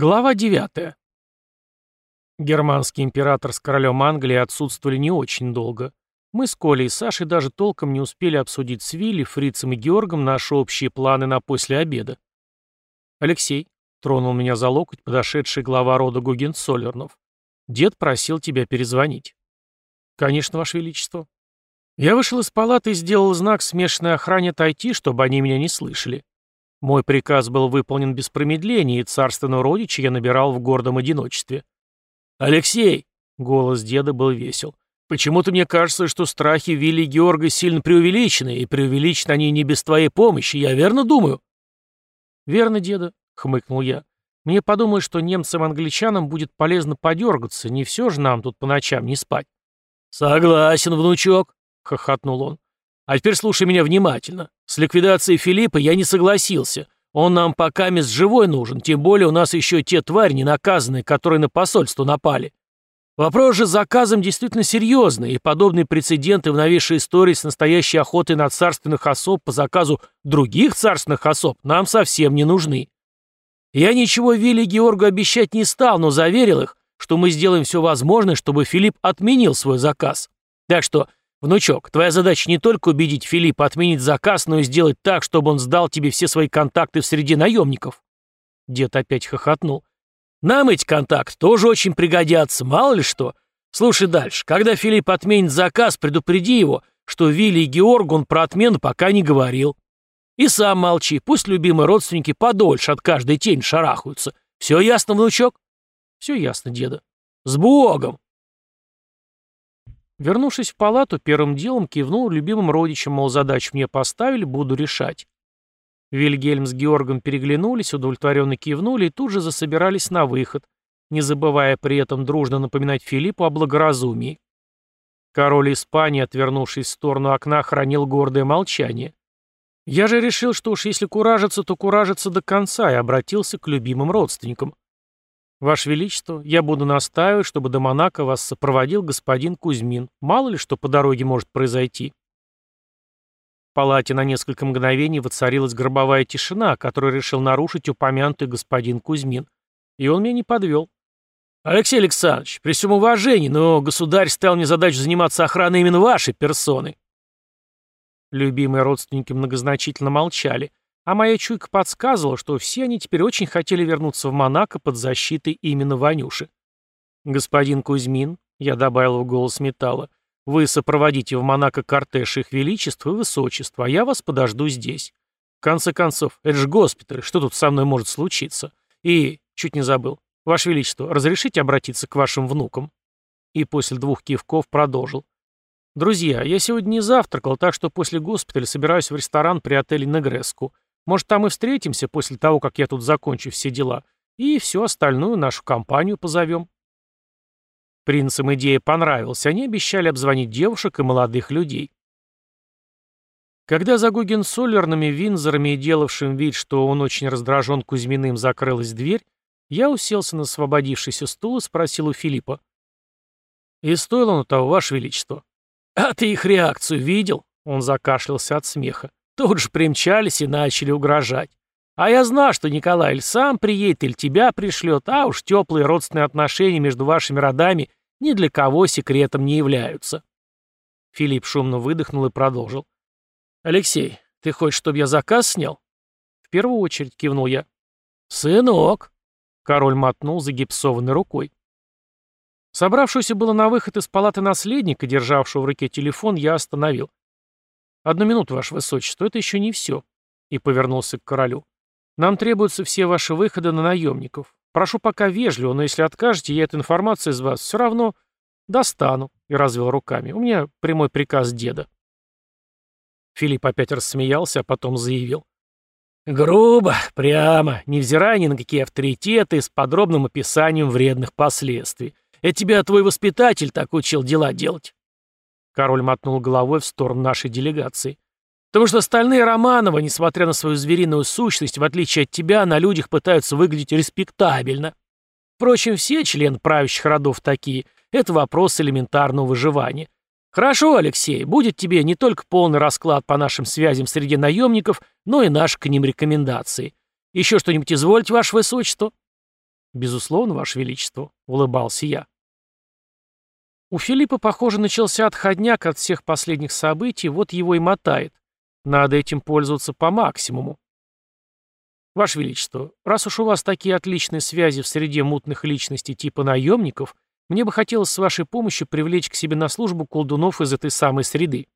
Глава 9. Германский император с королем Англии отсутствовали не очень долго. Мы с Колей и Сашей даже толком не успели обсудить с Вилли, Фрицем и Георгом наши общие планы на после обеда. «Алексей», — тронул меня за локоть подошедший глава рода Гугенцоллернов, — «дед просил тебя перезвонить». «Конечно, Ваше Величество». Я вышел из палаты и сделал знак смешанной охране отойти, чтобы они меня не слышали. Мой приказ был выполнен без промедления, и царственного родича я набирал в гордом одиночестве. «Алексей!» — голос деда был весел. «Почему-то мне кажется, что страхи Вилли Георга сильно преувеличены, и преувеличены они не без твоей помощи, я верно думаю?» «Верно, деда», — хмыкнул я. «Мне подумалось, что немцам-англичанам будет полезно подергаться, не все же нам тут по ночам не спать». «Согласен, внучок», — хохотнул он. А теперь слушай меня внимательно. С ликвидацией Филиппа я не согласился. Он нам пока мест живой нужен, тем более у нас еще те твари ненаказанные, которые на посольство напали. Вопрос же с заказом действительно серьезный, и подобные прецеденты в новейшей истории с настоящей охотой на царственных особ по заказу других царственных особ нам совсем не нужны. Я ничего Вилли Георгу обещать не стал, но заверил их, что мы сделаем все возможное, чтобы Филипп отменил свой заказ. Так что «Внучок, твоя задача не только убедить Филиппа отменить заказ, но и сделать так, чтобы он сдал тебе все свои контакты в среде наемников». Дед опять хохотнул. «Нам эти контакты тоже очень пригодятся, мало ли что. Слушай дальше. Когда Филипп отменит заказ, предупреди его, что Вилли и Георг он про отмену пока не говорил. И сам молчи, пусть любимые родственники подольше от каждой тени шарахаются. Все ясно, внучок?» «Все ясно, деда». «С Богом!» Вернувшись в палату, первым делом кивнул любимым родичам, мол, задачу мне поставили, буду решать. Вильгельм с Георгом переглянулись, удовлетворенно кивнули и тут же засобирались на выход, не забывая при этом дружно напоминать Филиппу о благоразумии. Король Испании, отвернувшись в сторону окна, хранил гордое молчание. Я же решил, что уж если куражиться, то куражиться до конца, и обратился к любимым родственникам. «Ваше Величество, я буду настаивать, чтобы до Монако вас сопроводил господин Кузьмин. Мало ли что по дороге может произойти». В палате на несколько мгновений воцарилась гробовая тишина, которую решил нарушить упомянутый господин Кузьмин. И он меня не подвел. «Алексей Александрович, при всем уважении, но государь ставил мне задачу заниматься охраной именно вашей персоны». Любимые родственники многозначительно молчали, а моя чуйка подсказывала, что все они теперь очень хотели вернуться в Монако под защитой именно Ванюши. «Господин Кузьмин», — я добавил в голос металла, — «вы сопроводите в Монако кортеж их величества и высочества, а я вас подожду здесь. В конце концов, это же госпиталь, что тут со мной может случиться? И, чуть не забыл, ваше величество, разрешите обратиться к вашим внукам?» И после двух кивков продолжил. «Друзья, я сегодня не завтракал, так что после госпиталя собираюсь в ресторан при отеле Негреску. Может, там и встретимся после того, как я тут закончу все дела, и всю остальную нашу компанию позовем. Принцам идея понравилась, они обещали обзвонить девушек и молодых людей. Когда за Гугенсоллерными Винзорами делавшим вид, что он очень раздражен Кузьминым, закрылась дверь, я уселся на освободившийся стул и спросил у Филиппа. «И стоило оно того, Ваше Величество?» «А ты их реакцию видел?» Он закашлялся от смеха. Тут же примчались и начали угрожать. А я знал, что Николай или сам приедет, или тебя пришлет, а уж теплые родственные отношения между вашими родами ни для кого секретом не являются. Филипп шумно выдохнул и продолжил. «Алексей, ты хочешь, чтобы я заказ снял?» «В первую очередь», — кивнул я. «Сынок!» — король мотнул загипсованной рукой. Собравшуюся было на выход из палаты наследника, державшего в руке телефон, я остановил. «Одну минуту, ваше высочество, это еще не все», — и повернулся к королю. «Нам требуются все ваши выходы на наемников. Прошу пока вежливо, но если откажете, я эту информацию из вас все равно достану», — и развел руками. «У меня прямой приказ деда». Филипп опять рассмеялся, а потом заявил. «Грубо, прямо, невзирая ни на какие авторитеты, с подробным описанием вредных последствий. Это тебя твой воспитатель так учил дела делать». Король мотнул головой в сторону нашей делегации. Потому что остальные Романовы, несмотря на свою звериную сущность, в отличие от тебя, на людях пытаются выглядеть респектабельно. Впрочем, все члены правящих родов такие. Это вопрос элементарного выживания. Хорошо, Алексей, будет тебе не только полный расклад по нашим связям среди наемников, но и наши к ним рекомендации. Еще что-нибудь извольте, ваше высочество? «Безусловно, Ваше Величество», — улыбался я. У Филиппа, похоже, начался отходняк от всех последних событий, вот его и мотает. Надо этим пользоваться по максимуму. Ваше Величество, раз уж у вас такие отличные связи в среде мутных личностей типа наемников, мне бы хотелось с вашей помощью привлечь к себе на службу колдунов из этой самой среды.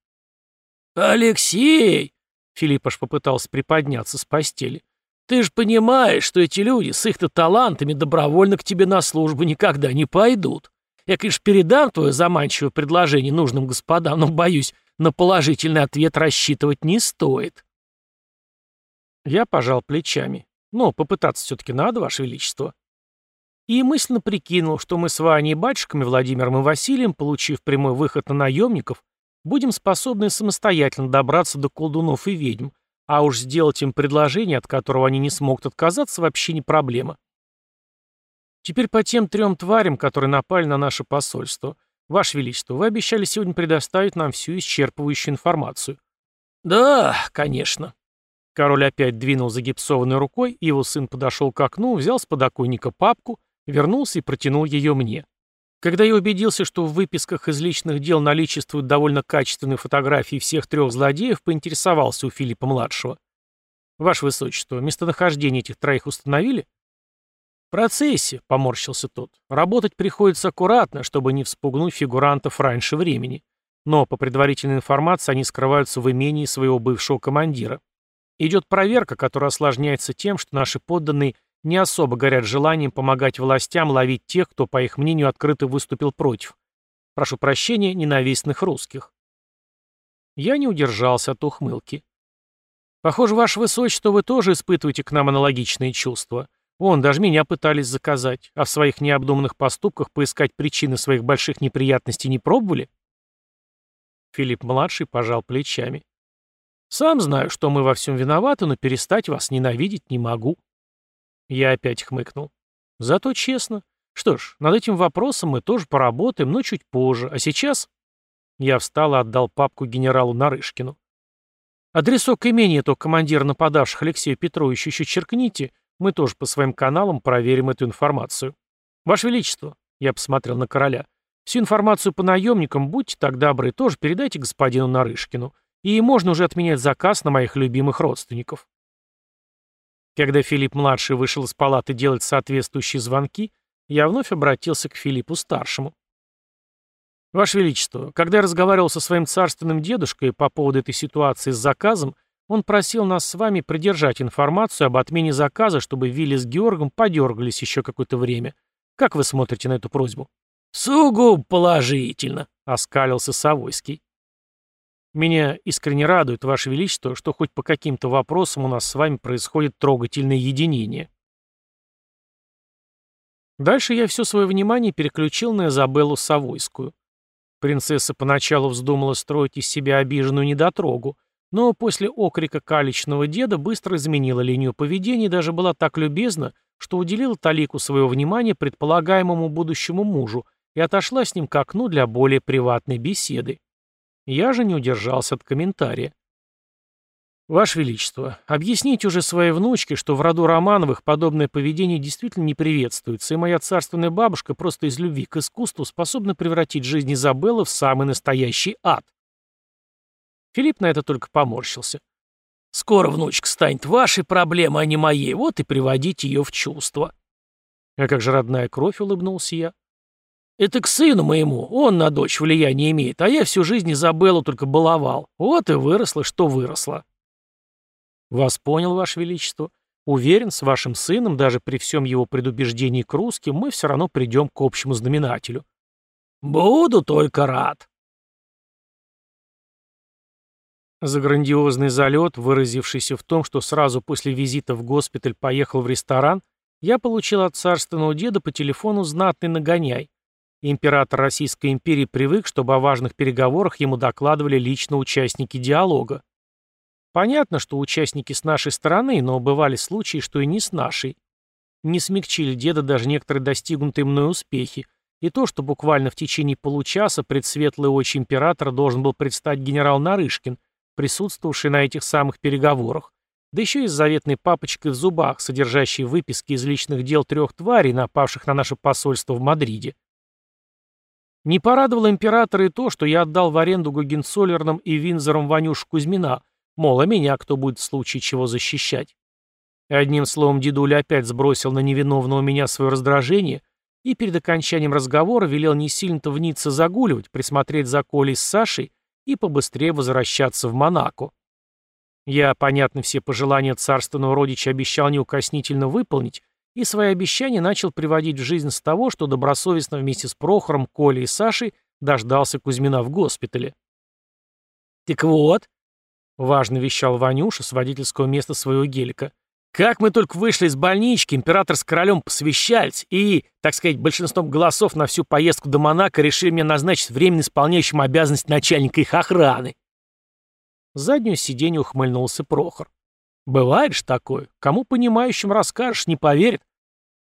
«Алексей!» — Филипп аж попытался приподняться с постели. «Ты же понимаешь, что эти люди с их-то талантами добровольно к тебе на службу никогда не пойдут. Я, конечно, передам твое заманчивое предложение нужным господам, но, боюсь, на положительный ответ рассчитывать не стоит». Я пожал плечами. «Ну, попытаться все-таки надо, Ваше Величество». И мысленно прикинул, что мы с Ваней и батюшками Владимиром и Василием, получив прямой выход на наемников, будем способны самостоятельно добраться до колдунов и ведьм, а уж сделать им предложение, от которого они не смогут отказаться, вообще не проблема. Теперь по тем трем тварям, которые напали на наше посольство. Ваше Величество, вы обещали сегодня предоставить нам всю исчерпывающую информацию. Да, конечно. Король опять двинул загипсованной рукой, и его сын подошел к окну, взял с подоконника папку, вернулся и протянул ее мне. Когда я убедился, что в выписках из личных дел наличествуют довольно качественные фотографии всех трех злодеев, поинтересовался у Филиппа-младшего. «Ваше Высочество, местонахождение этих троих установили?» «В процессе», — поморщился тот. «Работать приходится аккуратно, чтобы не вспугнуть фигурантов раньше времени. Но, по предварительной информации, они скрываются в имении своего бывшего командира. Идет проверка, которая осложняется тем, что наши подданные не особо горят желанием помогать властям ловить тех, кто, по их мнению, открыто выступил против. Прошу прощения, ненавистных русских. Я не удержался от ухмылки. Похоже, ваше высочество, вы тоже испытываете к нам аналогичные чувства. Вон, даже меня пытались заказать, а в своих необдуманных поступках поискать причины своих больших неприятностей не пробовали? Филипп-младший пожал плечами. Сам знаю, что мы во всем виноваты, но перестать вас ненавидеть не могу. Я опять хмыкнул. Зато честно. Что ж, над этим вопросом мы тоже поработаем, но чуть позже. А сейчас... Я встал и отдал папку генералу Нарышкину. Адресок имени этого командира нападавших Алексея Петровича еще черкните, мы тоже по своим каналам проверим эту информацию. Ваше Величество, я посмотрел на короля, всю информацию по наемникам, будьте так добры, тоже передайте господину Нарышкину. И можно уже отменять заказ на моих любимых родственников. Когда Филипп-младший вышел из палаты делать соответствующие звонки, я вновь обратился к Филиппу-старшему. «Ваше Величество, когда я разговаривал со своим царственным дедушкой по поводу этой ситуации с заказом, он просил нас с вами придержать информацию об отмене заказа, чтобы Вилли с Георгом подергались еще какое-то время. Как вы смотрите на эту просьбу?» «Сугубо положительно», — оскалился Савойский. Меня искренне радует, Ваше Величество, что хоть по каким-то вопросам у нас с вами происходит трогательное единение. Дальше я все свое внимание переключил на Изабеллу Савойскую. Принцесса поначалу вздумала строить из себя обиженную недотрогу, но после окрика калечного деда быстро изменила линию поведения и даже была так любезна, что уделила талику своего внимания предполагаемому будущему мужу и отошла с ним к окну для более приватной беседы. Я же не удержался от комментария. «Ваше Величество, объясните уже своей внучке, что в роду Романовых подобное поведение действительно не приветствуется, и моя царственная бабушка просто из любви к искусству способна превратить жизнь Изабеллы в самый настоящий ад». Филипп на это только поморщился. «Скоро внучка станет вашей проблемой, а не моей, вот и приводить ее в чувство». «А как же родная кровь?» — улыбнулся я. Это к сыну моему, он на дочь влияния имеет, а я всю жизнь Изабеллу только баловал. Вот и выросла, что выросла. Вас понял, Ваше Величество. Уверен, с вашим сыном, даже при всем его предубеждении к русским, мы все равно придем к общему знаменателю. Буду только рад. За грандиозный залет, выразившийся в том, что сразу после визита в госпиталь поехал в ресторан, я получил от царственного деда по телефону знатный нагоняй. Император Российской империи привык, чтобы о важных переговорах ему докладывали лично участники диалога. Понятно, что участники с нашей стороны, но бывали случаи, что и не с нашей. Не смягчили деда даже некоторые достигнутые мной успехи, и то, что буквально в течение получаса предсветлый очи императора должен был предстать генерал Нарышкин, присутствовавший на этих самых переговорах, да еще и с заветной папочкой в зубах, содержащей выписки из личных дел трех тварей, напавших на наше посольство в Мадриде. Не порадовало императора и то, что я отдал в аренду Гогенцоллерном и Винзором Ванюшу Кузьмина, мол, а меня кто будет в случае чего защищать. Одним словом, дедуля опять сбросил на невиновного меня свое раздражение и перед окончанием разговора велел не сильно-то в Ницце загуливать, присмотреть за Колей с Сашей и побыстрее возвращаться в Монако. Я, понятно, все пожелания царственного родича обещал неукоснительно выполнить, и свои обещания начал приводить в жизнь с того, что добросовестно вместе с Прохором, Колей и Сашей дождался Кузьмина в госпитале. «Так вот», — важно вещал Ванюша с водительского места своего гелика, «как мы только вышли из больнички, император с королем посвящались и, так сказать, большинством голосов на всю поездку до Монако решили меня назначить временно исполняющим обязанность начальника их охраны». С заднего сиденья ухмыльнулся Прохор. Бывает ж такое. Кому понимающим расскажешь, не поверит.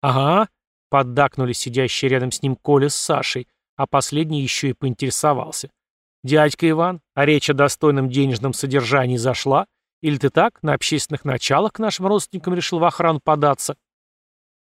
Ага, поддакнули сидящие рядом с ним Коля с Сашей, а последний еще и поинтересовался. «Дядька Иван, а речь о достойном денежном содержании зашла? Или ты так, на общественных началах к нашим родственникам решил в охрану податься?»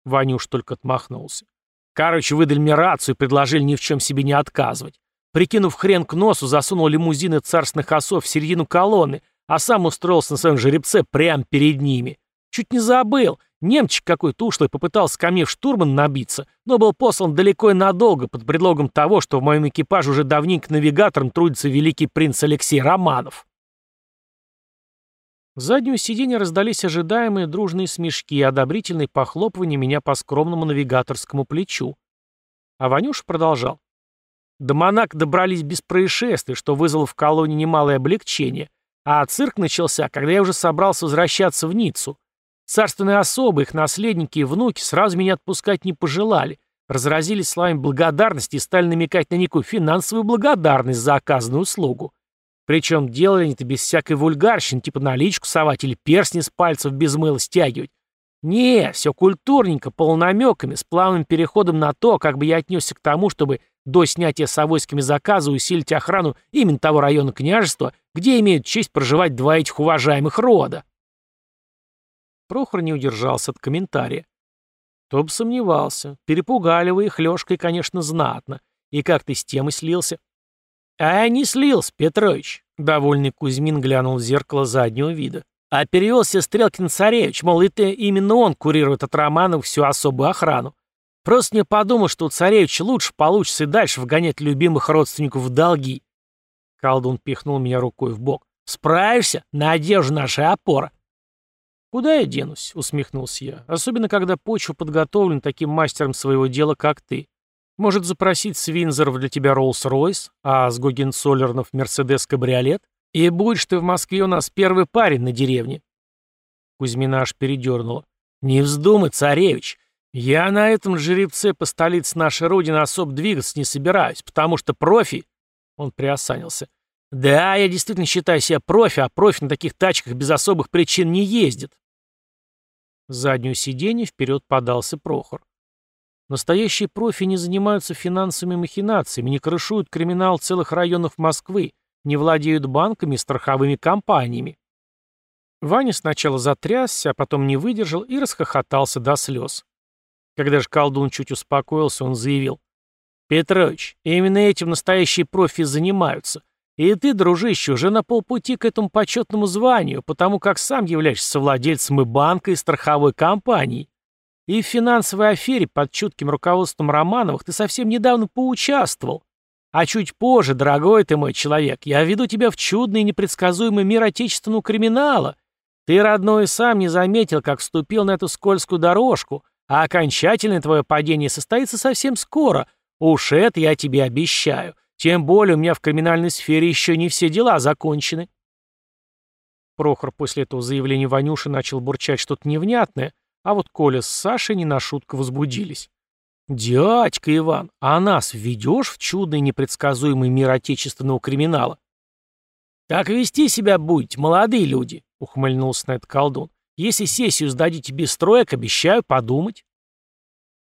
Ванюш только отмахнулся. «Короче, выдали мне рацию и предложили ни в чем себе не отказывать. Прикинув хрен к носу, засунул лимузины царственных осов в середину колонны, а сам устроился на своем жеребце прямо перед ними. Чуть не забыл. Немчик какой-то ушлый попытался ко мне в штурман набиться, но был послан далеко и надолго под предлогом того, что в моем экипаже уже давненько навигатором трудится великий принц Алексей Романов. С заднего сиденья раздались ожидаемые дружные смешки и одобрительные похлопывания меня по скромному навигаторскому плечу. А Ванюш продолжал. До Монако добрались без происшествий, что вызвало в колонии немалое облегчение — а цирк начался, когда я уже собрался возвращаться в Ниццу. Царственные особы, их наследники и внуки сразу меня отпускать не пожелали, разразились словами благодарности и стали намекать на некую финансовую благодарность за оказанную услугу. Причем делали они это без всякой вульгарщины, типа наличку совать или перстни с пальцев без мыла стягивать. Не, все культурненько, полнамеками, с плавным переходом на то, как бы я отнесся к тому, чтобы до снятия совойскими заказа усилить охрану именно того района княжества, где имеют честь проживать два этих уважаемых рода. Прохор не удержался от комментария. Кто бы сомневался. Перепугали вы их Лёшкой, конечно, знатно. И как ты с темы слился? А не слился, Петрович. Довольный Кузьмин глянул в зеркало заднего вида. А перевелся Стрелкин Царевич, мол, это именно он курирует от Романов всю особую охрану. Просто не подумал, что у царевича лучше получится и дальше вгонять любимых родственников в долги. Колдун пихнул меня рукой в бок. «Справишься? Надежда наша опора». «Куда я денусь?» — усмехнулся я. «Особенно, когда почва подготовлена таким мастером своего дела, как ты. Может, запросить с Винзоров для тебя Роллс-Ройс, а с Гогенцоллернов Мерседес-кабриолет? И будешь ты в Москве у нас первый парень на деревне». Кузьмина аж передернула. «Не вздумай, царевич. Я на этом жеребце по столице нашей родины особо двигаться не собираюсь, потому что профи...» Он приосанился. «Да, я действительно считаю себя профи, а профи на таких тачках без особых причин не ездит». С заднего сиденья вперед подался Прохор. Настоящие профи не занимаются финансовыми махинациями, не крышуют криминал целых районов Москвы, не владеют банками и страховыми компаниями. Ваня сначала затрясся, а потом не выдержал и расхохотался до слез. Когда же колдун чуть успокоился, он заявил. «Петрович, именно этим настоящие профи занимаются. И ты, дружище, уже на полпути к этому почетному званию, потому как сам являешься совладельцем и банка, и страховой компании. И в финансовой афере под чутким руководством Романовых ты совсем недавно поучаствовал. А чуть позже, дорогой ты мой человек, я веду тебя в чудный и непредсказуемый мир отечественного криминала. Ты, родной, сам не заметил, как вступил на эту скользкую дорожку, а окончательное твое падение состоится совсем скоро. Уж это я тебе обещаю. Тем более у меня в криминальной сфере еще не все дела закончены. Прохор после этого заявления Ванюши начал бурчать что-то невнятное, а вот Коля с Сашей не на шутку возбудились. «Дядька Иван, а нас введешь в чудный непредсказуемый мир отечественного криминала?» «Так вести себя будете, молодые люди», — ухмыльнулся это колдун. «Если сессию сдадите без строек, обещаю подумать».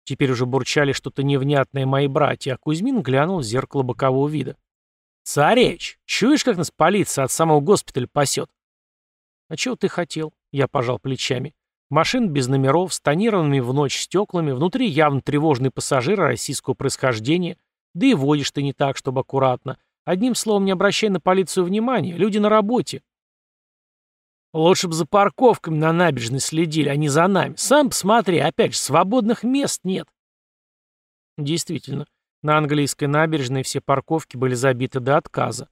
Теперь уже бурчали что-то невнятное мои братья, а Кузьмин глянул в зеркало бокового вида. «Царевич, чуешь, как нас полиция от самого госпиталя пасет?» «А чего ты хотел?» я пожал плечами. Машин без номеров, с тонированными в ночь стеклами, внутри явно тревожные пассажиры российского происхождения, да и водишь ты не так, чтобы аккуратно. Одним словом, не обращай на полицию внимания, люди на работе. Лучше бы за парковками на набережной следили, а не за нами. Сам посмотри, опять же, свободных мест нет. Действительно, на английской набережной все парковки были забиты до отказа.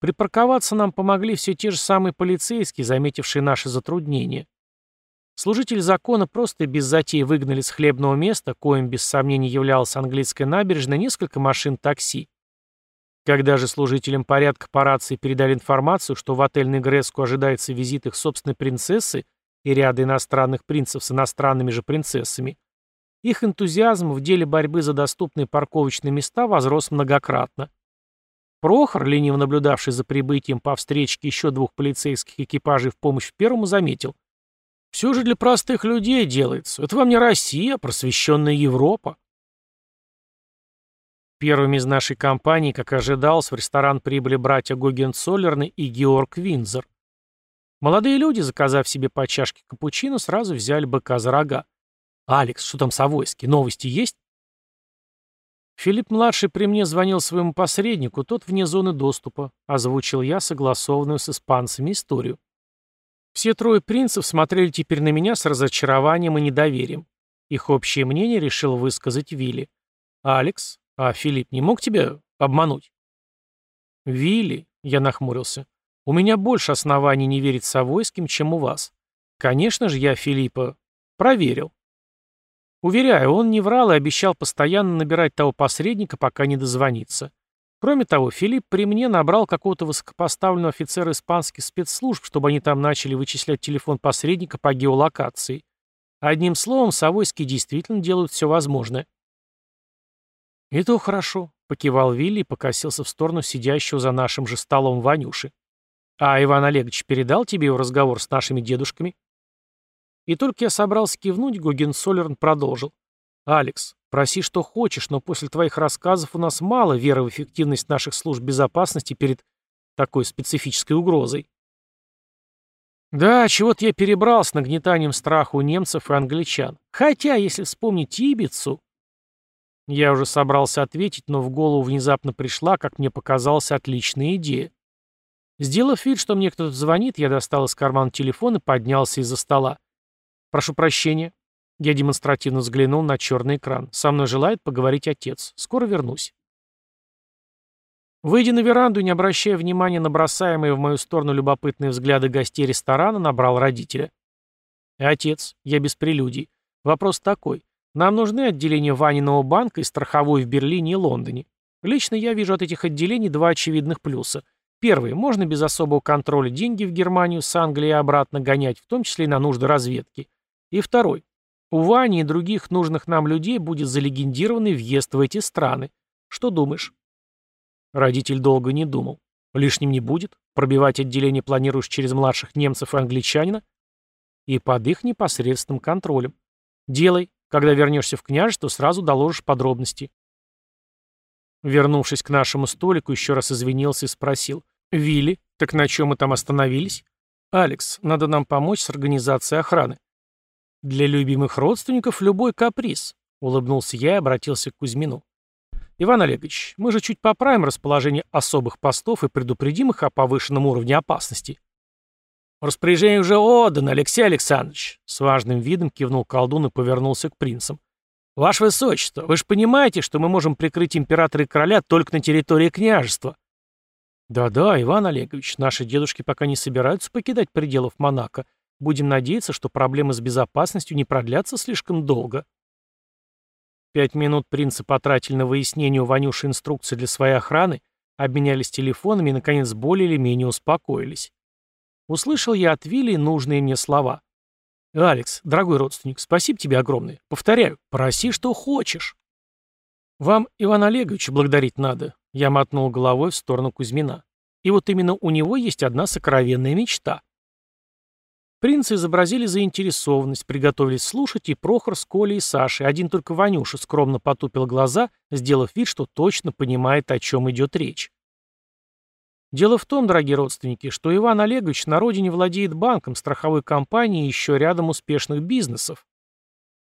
Припарковаться нам помогли все те же самые полицейские, заметившие наши затруднения. Служитель закона просто без затей выгнали с хлебного места, коим без сомнений являлась английская набережная, несколько машин такси. Когда же служителям порядка по рации передали информацию, что в отель Негреску ожидается визит их собственной принцессы и ряда иностранных принцев с иностранными же принцессами, их энтузиазм в деле борьбы за доступные парковочные места возрос многократно. Прохор, лениво наблюдавший за прибытием по встречке еще двух полицейских экипажей в помощь первому, заметил. «Все же для простых людей делается. Это вам не Россия, а просвещенная Европа». Первыми из нашей компании, как ожидалось, в ресторан прибыли братья Гогенцоллерны и Георг Винзер. Молодые люди, заказав себе по чашке капучино, сразу взяли быка за рога. «Алекс, что там с Авойски? Новости есть?» Филипп-младший при мне звонил своему посреднику, тот вне зоны доступа, озвучил я согласованную с испанцами историю. Все трое принцев смотрели теперь на меня с разочарованием и недоверием. Их общее мнение решил высказать Вилли. «Алекс, а Филипп не мог тебя обмануть? Вилли, я нахмурился, у меня больше оснований не верить Савойским, чем у вас. Конечно же, я Филиппа проверил. Уверяю, он не врал и обещал постоянно набирать того посредника, пока не дозвонится. Кроме того, Филипп при мне набрал какого-то высокопоставленного офицера испанских спецслужб, чтобы они там начали вычислять телефон посредника по геолокации. Одним словом, Савойские действительно делают все возможное. «И то хорошо», — покивал Вилли и покосился в сторону сидящего за нашим же столом Ванюши. «А Иван Олегович передал тебе его разговор с нашими дедушками?» И только я собрался кивнуть, Гогенсолерн продолжил. «Алекс, проси, что хочешь, но после твоих рассказов у нас мало веры в эффективность наших служб безопасности перед такой специфической угрозой». Да, чего-то я перебрал с нагнетанием страха у немцев и англичан. Хотя, если вспомнить Ибицу... Я уже собрался ответить, но в голову внезапно пришла, как мне показалась, отличная идея. Сделав вид, что мне кто-то звонит, я достал из кармана телефон и поднялся из-за стола. «Прошу прощения». Я демонстративно взглянул на черный экран. «Со мной желает поговорить отец. Скоро вернусь». Выйдя на веранду не обращая внимания на бросаемые в мою сторону любопытные взгляды гостей ресторана, набрал родителя. «Отец, я без прелюдий. Вопрос такой. Нам нужны отделения Ваниного банка и страховой в Берлине и Лондоне. Лично я вижу от этих отделений два очевидных плюса. Первый. Можно без особого контроля деньги в Германию с Англии обратно гонять, в том числе и на нужды разведки. И второй. У Вани и других нужных нам людей будет залегендированный въезд в эти страны. Что думаешь? Родитель долго не думал. Лишним не будет. Пробивать отделение планируешь через младших немцев и англичанина? И под их непосредственным контролем. Делай. Когда вернешься в княжество, сразу доложишь подробности. Вернувшись к нашему столику, еще раз извинился и спросил. «Вилли, так на чем мы там остановились?» «Алекс, надо нам помочь с организацией охраны». «Для любимых родственников любой каприз», — улыбнулся я и обратился к Кузьмину. «Иван Олегович, мы же чуть поправим расположение особых постов и предупредим их о повышенном уровне опасности». «Распоряжение уже отдано, Алексей Александрович», — с важным видом кивнул колдун и повернулся к принцам. «Ваше Высочество, вы же понимаете, что мы можем прикрыть императора и короля только на территории княжества?» «Да-да, Иван Олегович, наши дедушки пока не собираются покидать пределов Монако. Будем надеяться, что проблемы с безопасностью не продлятся слишком долго». Пять минут принцы потратили на выяснение у Ванюши инструкции для своей охраны, обменялись телефонами и, наконец, более или менее успокоились. Услышал я от Вилли нужные мне слова. «Алекс, дорогой родственник, спасибо тебе огромное. Повторяю, проси, что хочешь». «Вам, Иван Олегович, благодарить надо», — я мотнул головой в сторону Кузьмина. «И вот именно у него есть одна сокровенная мечта». Принцы изобразили заинтересованность, приготовились слушать и Прохор с Колей и Сашей. Один только Ванюша скромно потупил глаза, сделав вид, что точно понимает, о чем идет речь. Дело в том, дорогие родственники, что Иван Олегович на родине владеет банком, страховой компанией и еще рядом успешных бизнесов.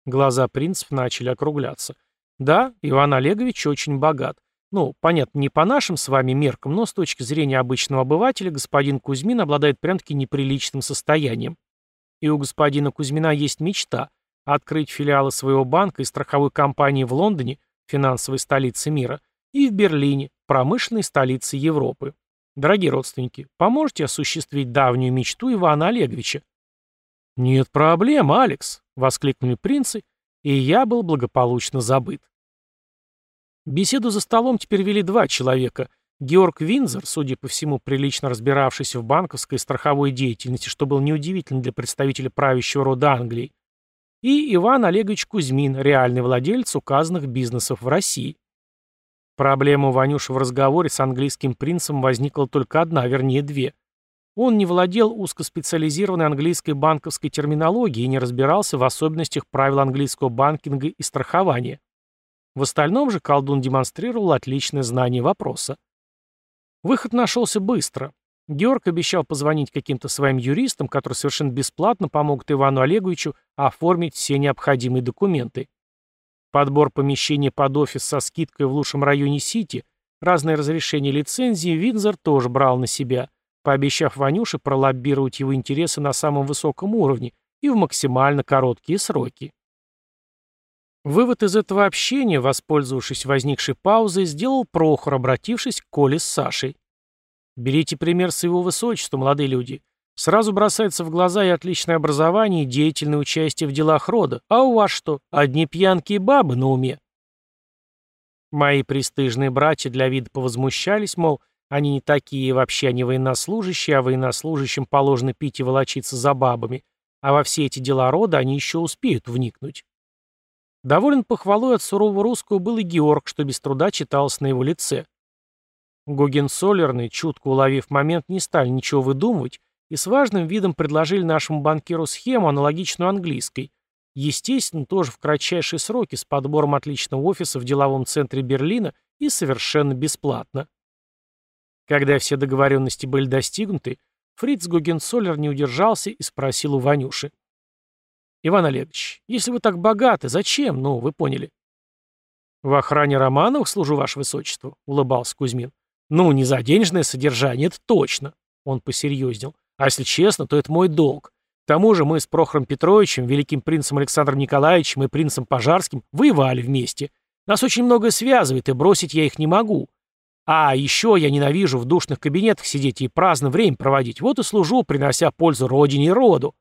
Глаза принцев начали округляться. Да, Иван Олегович очень богат. Ну, понятно, не по нашим с вами меркам, но с точки зрения обычного обывателя господин Кузьмин обладает прям-таки неприличным состоянием. И у господина Кузьмина есть мечта – открыть филиалы своего банка и страховой компании в Лондоне, финансовой столице мира, и в Берлине, промышленной столице Европы. Дорогие родственники, поможете осуществить давнюю мечту Ивана Олеговича? «Нет проблем, Алекс!» — воскликнули принцы, и я был благополучно забыт. Беседу за столом теперь вели два человека. Георг Винзер, судя по всему, прилично разбиравшийся в банковской и страховой деятельности, что было неудивительно для представителя правящего рода Англии, и Иван Олегович Кузьмин, реальный владелец указанных бизнесов в России. Проблема у Ванюши в разговоре с английским принцем возникла только одна, вернее две. Он не владел узкоспециализированной английской банковской терминологией и не разбирался в особенностях правил английского банкинга и страхования. В остальном же колдун демонстрировал отличное знание вопроса. Выход нашелся быстро. Георг обещал позвонить каким-то своим юристам, которые совершенно бесплатно помогут Ивану Олеговичу оформить все необходимые документы. Подбор помещения под офис со скидкой в лучшем районе Сити, разные разрешения лицензии Винзор тоже брал на себя, пообещав Ванюше пролоббировать его интересы на самом высоком уровне и в максимально короткие сроки. Вывод из этого общения, воспользовавшись возникшей паузой, сделал Прохор, обратившись к Коле с Сашей. «Берите пример с его высочества, молодые люди. Сразу бросается в глаза и отличное образование, и деятельное участие в делах рода. А у вас что, одни пьянки и бабы на уме?» Мои престижные братья для вида повозмущались, мол, они не такие, вообще они военнослужащие, а военнослужащим положено пить и волочиться за бабами, а во все эти дела рода они еще успеют вникнуть. Доволен похвалой от сурового русского был и Георг, что без труда читалось на его лице. Гогенсолерный, чутко уловив момент, не стали ничего выдумывать и с важным видом предложили нашему банкиру схему, аналогичную английской. Естественно, тоже в кратчайшие сроки, с подбором отличного офиса в деловом центре Берлина и совершенно бесплатно. Когда все договоренности были достигнуты, Фриц Гогенсолер не удержался и спросил у Ванюши. «Иван Олегович, если вы так богаты, зачем? Ну, вы поняли». «В охране Романовых служу, ваше высочество», — улыбался Кузьмин. «Ну, не за денежное содержание, это точно», — он посерьезнел. «А если честно, то это мой долг. К тому же мы с Прохором Петровичем, великим принцем Александром Николаевичем и принцем Пожарским воевали вместе. Нас очень многое связывает, и бросить я их не могу. А еще я ненавижу в душных кабинетах сидеть и праздно время проводить. Вот и служу, принося пользу родине и роду.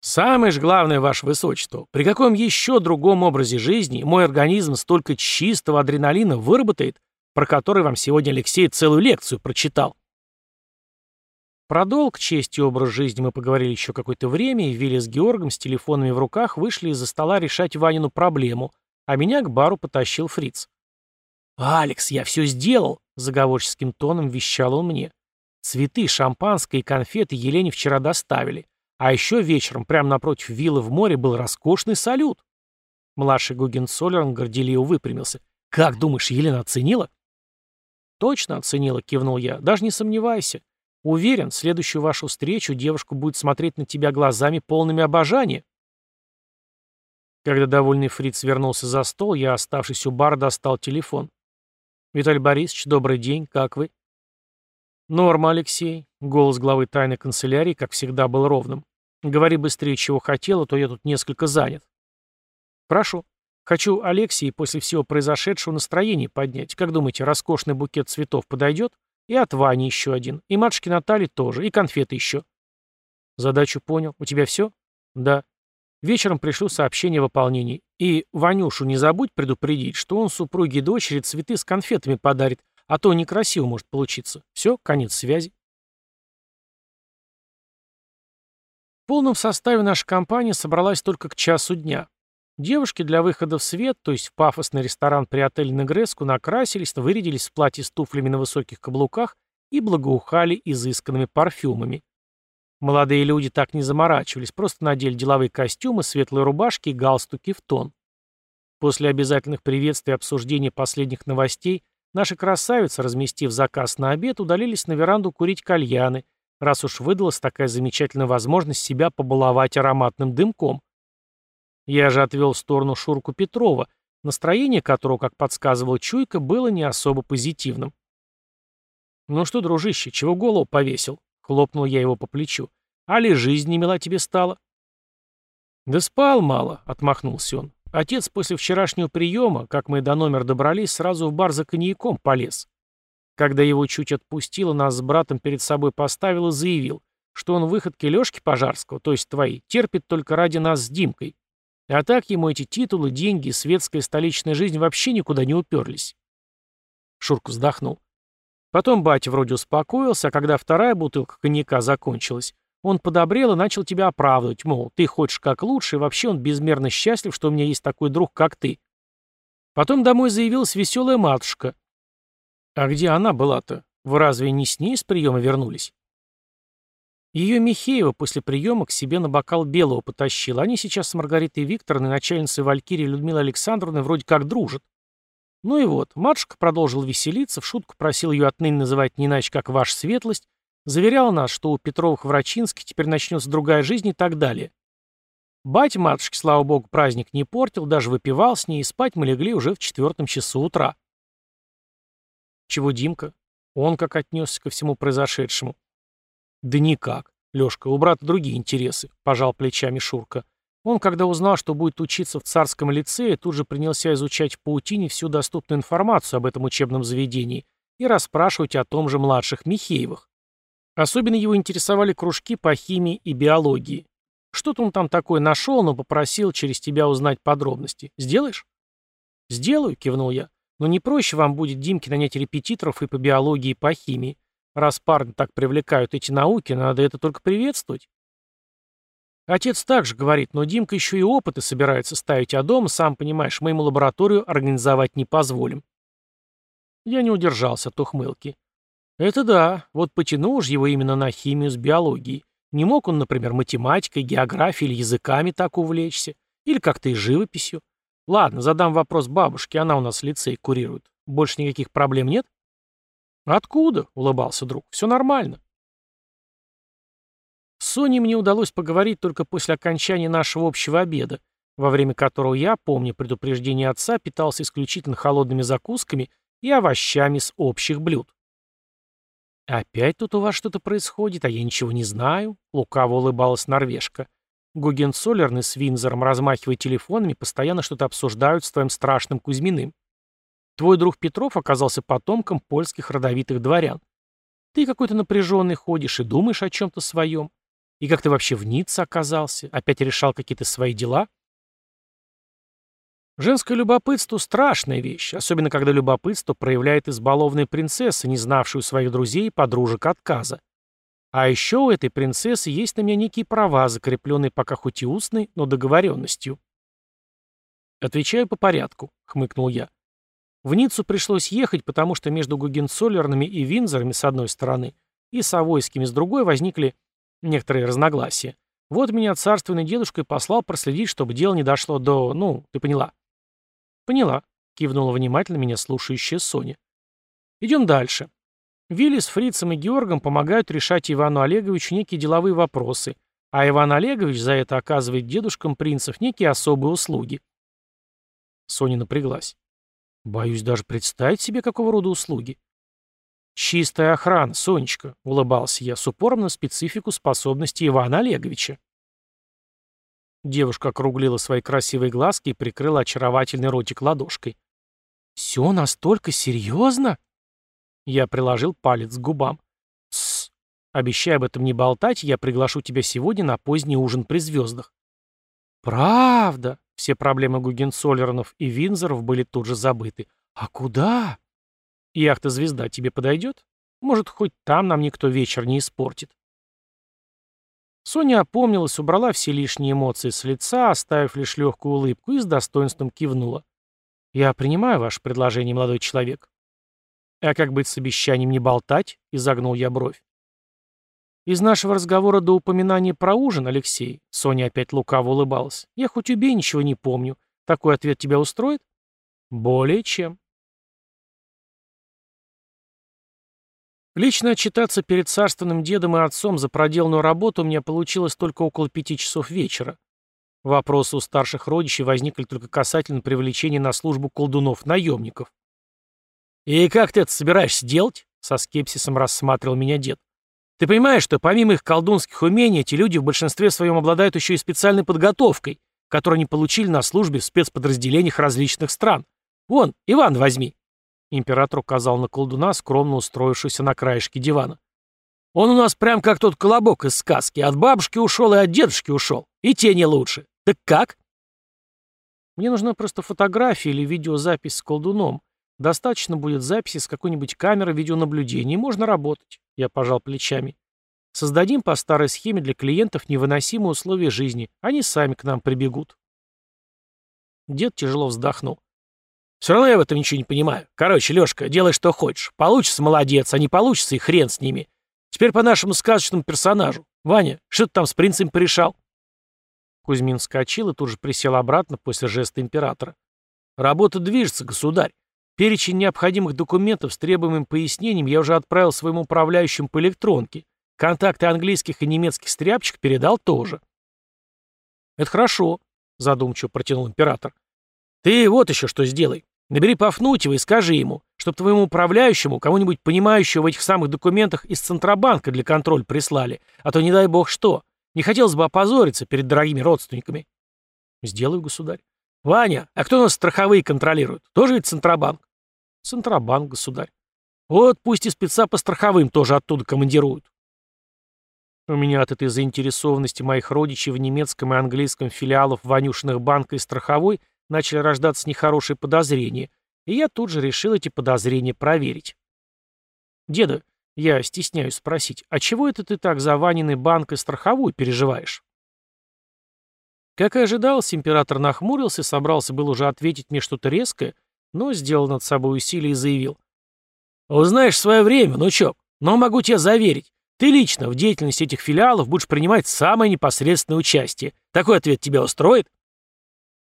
Самое же главное, ваше высочество, при каком еще другом образе жизни мой организм столько чистого адреналина выработает, про который вам сегодня Алексей целую лекцию прочитал. Про долг, честь и образ жизни мы поговорили еще какое-то время, и Вилли с Георгом с телефонами в руках вышли из-за стола решать Ванину проблему, а меня к бару потащил Фриц. «Алекс, я все сделал!» — заговорческим тоном вещал он мне. «Цветы, шампанское и конфеты Елене вчера доставили. А еще вечером, прямо напротив виллы в море, был роскошный салют. Младший Гугенцоллерн горделиво выпрямился. «Как думаешь, Елена оценила?» «Точно оценила», — кивнул я. «Даже не сомневайся. Уверен, следующую вашу встречу девушка будет смотреть на тебя глазами полными обожания». Когда довольный фриц вернулся за стол, я, оставшись у бара, достал телефон. «Виталий Борисович, добрый день, как вы?» «Норма, Алексей». Голос главы тайной канцелярии, как всегда, был ровным. Говори быстрее, чего хотела, то я тут несколько занят. Прошу. Хочу Алексии после всего произошедшего настроение поднять. Как думаете, роскошный букет цветов подойдет? И от Вани еще один. И матушки Натальи тоже. И конфеты еще. Задачу понял. У тебя все? Да. Вечером пришлю сообщение о выполнении. И Ванюшу не забудь предупредить, что он супруге и дочери цветы с конфетами подарит, а то некрасиво может получиться. Все, конец связи. В полном составе наша компания собралась только к часу дня. Девушки для выхода в свет, то есть в пафосный ресторан при отеле Негреску, накрасились, вырядились в платье с туфлями на высоких каблуках и благоухали изысканными парфюмами. Молодые люди так не заморачивались, просто надели деловые костюмы, светлые рубашки и галстуки в тон. После обязательных приветствий и обсуждения последних новостей Наши красавицы, разместив заказ на обед, удалились на веранду курить кальяны, раз уж выдалась такая замечательная возможность себя побаловать ароматным дымком. Я же отвел в сторону Шурку Петрова, настроение которого, как подсказывал Чуйка, было не особо позитивным. «Ну что, дружище, чего голову повесил?» — хлопнул я его по плечу. «Али жизнь не мила тебе стала?» «Да спал мало», — отмахнулся он. «Отец после вчерашнего приема, как мы до номера добрались, сразу в бар за коньяком полез. Когда его чуть отпустило, нас с братом перед собой поставил и заявил, что он выходки Лёшки Пожарского, то есть твои, терпит только ради нас с Димкой. А так ему эти титулы, деньги, светская столичная жизнь вообще никуда не уперлись. Шурка вздохнул. Потом батя вроде успокоился, а когда вторая бутылка коньяка закончилась, он подобрел и начал тебя оправдывать, мол, ты хочешь как лучше, и вообще он безмерно счастлив, что у меня есть такой друг, как ты. Потом домой заявилась веселая матушка. А где она была-то? Вы разве не с ней с приема вернулись? Ее Михеева после приема к себе на бокал белого потащила. Они сейчас с Маргаритой Викторовной, начальницей Валькирии Людмилой Александровной, вроде как дружат. Ну и вот, матушка продолжил веселиться, в шутку просил ее отныне называть не иначе, как «Ваша светлость», заверял нас, что у Петровых в Рачинске теперь начнется другая жизнь и так далее. Батя матушки, слава богу, праздник не портил, даже выпивал с ней, и спать мы легли уже в четвертом часу утра. Чего Димка? Он как отнесся ко всему произошедшему? Да никак. Лёшка, у брата другие интересы, пожал плечами Шурка. Он, когда узнал, что будет учиться в царском лицее, тут же принялся изучать в паутине всю доступную информацию об этом учебном заведении и расспрашивать о том же младших Михеевых. Особенно его интересовали кружки по химии и биологии. Что-то он там такое нашел, но попросил через тебя узнать подробности. Сделаешь? Сделаю, кивнул я. Но не проще вам будет Димке нанять репетиторов и по биологии, и по химии. Раз парни так привлекают эти науки, надо это только приветствовать. Отец также говорит, но Димка еще и опыты собирается ставить, а дома, сам понимаешь, мы ему лабораторию организовать не позволим. Я не удержался от ухмылки. Это да, вот потянул же его именно на химию с биологией. Не мог он, например, математикой, географией или языками так увлечься. Или как-то и живописью. Ладно, задам вопрос бабушке, она у нас лицей курирует. Больше никаких проблем нет? Откуда? — улыбался друг. Все нормально. С Соней мне удалось поговорить только после окончания нашего общего обеда, во время которого я, помня предупреждение отца, питался исключительно холодными закусками и овощами с общих блюд. «Опять тут у вас что-то происходит, а я ничего не знаю», — лукаво улыбалась норвежка. Гугенцоллерны с Винзором, размахивая телефонами, постоянно что-то обсуждают с твоим страшным Кузьминым. Твой друг Петров оказался потомком польских родовитых дворян. Ты какой-то напряженный ходишь и думаешь о чем-то своем. И как ты вообще в Ницце оказался? Опять решал какие-то свои дела? Женское любопытство – страшная вещь, особенно когда любопытство проявляет избалованная принцесса, не знавшая у своих друзей и подружек отказа. А еще у этой принцессы есть на меня некие права, закрепленные пока хоть и устной, но договоренностью. «Отвечаю по порядку», — хмыкнул я. В Ниццу пришлось ехать, потому что между Гугенцоллернами и Винзорами с одной стороны и Савойскими с другой возникли некоторые разногласия. Вот меня царственный дедушка и послал проследить, чтобы дело не дошло до... Ну, ты поняла. Поняла, кивнула внимательно меня слушающая Соня. Идем дальше. Вилли с Фрицем и Георгом помогают решать Ивану Олеговичу некие деловые вопросы, а Иван Олегович за это оказывает дедушкам принцев некие особые услуги. Соня напряглась. Боюсь даже представить себе, какого рода услуги. «Чистая охрана, Сонечка», — улыбался я с упором на специфику способностей Ивана Олеговича. Девушка округлила свои красивые глазки и прикрыла очаровательный ротик ладошкой. «Все настолько серьезно?» Я приложил палец к губам. «Тссс. Обещай об этом не болтать, я приглашу тебя сегодня на поздний ужин при звездах». «Правда?» Все проблемы Гугенцоллернов и Винзоров были тут же забыты. «А куда?» Яхта «Звезда» тебе подойдет? Может, хоть там нам никто вечер не испортит. Соня опомнилась, убрала все лишние эмоции с лица, оставив лишь легкую улыбку и с достоинством кивнула. «Я принимаю ваше предложение, молодой человек». «А как быть с обещанием не болтать?» — изогнул я бровь. «Из нашего разговора до упоминания про ужин, Алексей», — Соня опять лукаво улыбалась, — «я хоть убей, ничего не помню. Такой ответ тебя устроит?» «Более чем». Лично отчитаться перед царственным дедом и отцом за проделанную работу у меня получилось только около пяти часов вечера. Вопросы у старших родичей возникли только касательно привлечения на службу колдунов-наемников. «И как ты это собираешься делать?» — со скепсисом рассматривал меня дед. «Ты понимаешь, что помимо их колдунских умений, эти люди в большинстве своем обладают еще и специальной подготовкой, которую они получили на службе в спецподразделениях различных стран. Вон, Иван возьми. Император указал на колдуна, скромно устроившегося на краешке дивана. «Он у нас прям как тот колобок из сказки. От бабушки ушел и от дедушки ушел. И те не лучше. Так как?» «Мне нужна просто фотография или видеозапись с колдуном. Достаточно будет записи с какой-нибудь камеры видеонаблюдения, и можно работать». Я пожал плечами. «Создадим по старой схеме для клиентов невыносимые условия жизни. Они сами к нам прибегут». Дед тяжело вздохнул. Все равно я в этом ничего не понимаю. Короче, Лешка, делай что хочешь. Получится молодец, а не получится и хрен с ними. Теперь по нашему сказочному персонажу. Ваня, что ты там с принцем порешал? Кузьмин вскочил и тут же присел обратно после жеста императора. Работа движется, государь. Перечень необходимых документов с требуемым пояснением я уже отправил своему управляющему по электронке. Контакты английских и немецких стряпчих передал тоже. «Это хорошо», — задумчиво протянул император. «Ты вот еще что сделай. Набери Пафнутьева и скажи ему, чтоб твоему управляющему кого-нибудь понимающего в этих самых документах из Центробанка для контроля прислали, а то не дай бог что. Не хотелось бы опозориться перед дорогими родственниками. Сделаю, государь. Ваня, а кто нас страховые контролирует? Тоже ведь Центробанк? Центробанк, государь. Вот пусть и спеца по страховым тоже оттуда командируют. У меня от этой заинтересованности моих родичей в немецком и английском филиалах Ванюшиных банка и страховой начали рождаться нехорошие подозрения, и я тут же решил эти подозрения проверить. «Деда, я стесняюсь спросить, а чего это ты так за Ванины банк и страховую переживаешь?» Как и ожидалось, император нахмурился, собрался был уже ответить мне что-то резкое, но сделал над собой усилие и заявил. «Узнаешь свое время, внучок, но могу тебе заверить, ты лично в деятельности этих филиалов будешь принимать самое непосредственное участие. Такой ответ тебя устроит?»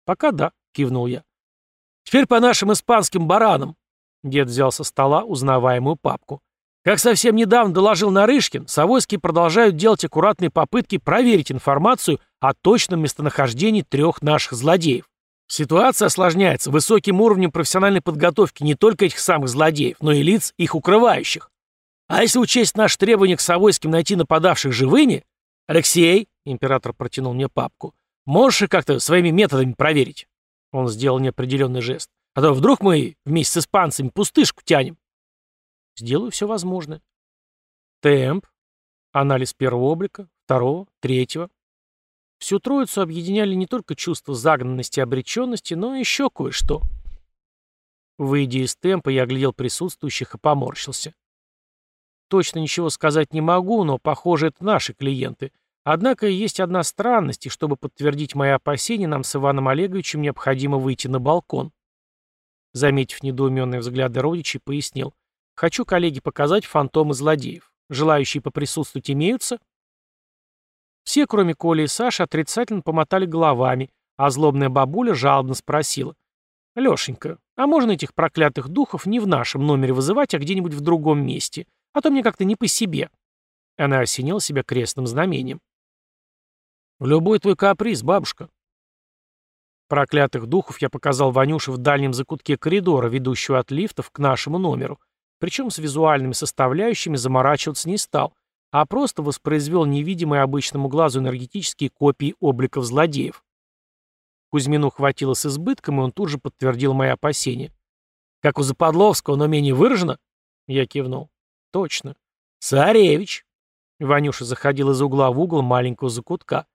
«Пока да», — кивнул я. «Теперь по нашим испанским баранам». Дед взял со стола узнаваемую папку. Как совсем недавно доложил Нарышкин, Савойские продолжают делать аккуратные попытки проверить информацию о точном местонахождении трех наших злодеев. Ситуация осложняется высоким уровнем профессиональной подготовки не только этих самых злодеев, но и лиц, их укрывающих. А если учесть наше требование к Савойским найти нападавших живыми... Алексей, император протянул мне папку, можешь как-то своими методами проверить? Он сделал неопределенный жест. А то вдруг мы вместе с испанцами пустышку тянем. Сделаю все возможное. Темп. Анализ первого облика, второго, третьего. Всю троицу объединяли не только чувство загнанности и обреченности, но еще кое-что. Выйдя из темпа, я оглядел присутствующих и поморщился. Точно ничего сказать не могу, но, похоже, это наши клиенты. Однако есть одна странность, и чтобы подтвердить мои опасения, нам с Иваном Олеговичем необходимо выйти на балкон. Заметив недоуменные взгляды родичей, пояснил. Хочу коллеге показать фантомы злодеев. Желающие поприсутствовать имеются? Все, кроме Коли и Саши, отрицательно помотали головами, а злобная бабуля жалобно спросила. «Лешенька, а можно этих проклятых духов не в нашем номере вызывать, а где-нибудь в другом месте? А то мне как-то не по себе». Она осенила себя крестным знамением. Любой твой каприз, бабушка. Проклятых духов я показал Ванюше в дальнем закутке коридора, ведущего от лифтов к нашему номеру. Причем с визуальными составляющими заморачиваться не стал, а просто воспроизвел невидимые обычному глазу энергетические копии обликов злодеев. Кузьмину хватило с избытком, и он тут же подтвердил мои опасения. «Как у Западловского, но менее выражено?» Я кивнул. «Точно. Царевич!» Ванюша заходил из угла в угол маленького закутка.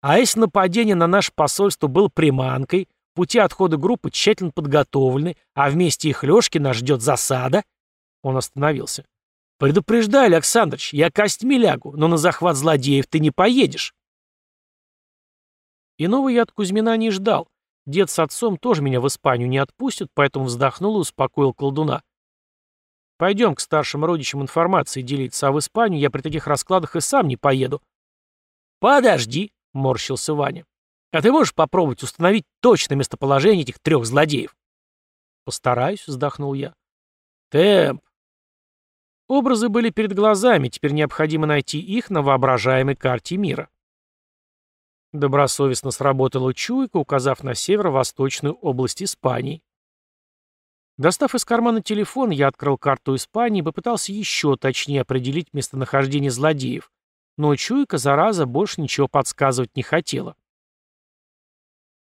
А если нападение на наше посольство было приманкой, пути отхода группы тщательно подготовлены, а вместе их Лёшки нас ждет засада? Он остановился. «Предупреждаю, Александрович, я костьми лягу, но на захват злодеев ты не поедешь». Иного я от Кузьмина не ждал. Дед с отцом тоже меня в Испанию не отпустят, поэтому вздохнул и успокоил колдуна. Пойдем к старшим родичам информации делиться, а в Испанию я при таких раскладах и сам не поеду. Подожди, — морщился Ваня. «А ты можешь попробовать установить точное местоположение этих трех злодеев?» «Постараюсь», — вздохнул я. «Темп». Образы были перед глазами, теперь необходимо найти их на воображаемой карте мира. Добросовестно сработала чуйка, указав на северо-восточную область Испании. Достав из кармана телефон, я открыл карту Испании и попытался еще точнее определить местонахождение злодеев, но чуйка, зараза, больше ничего подсказывать не хотела.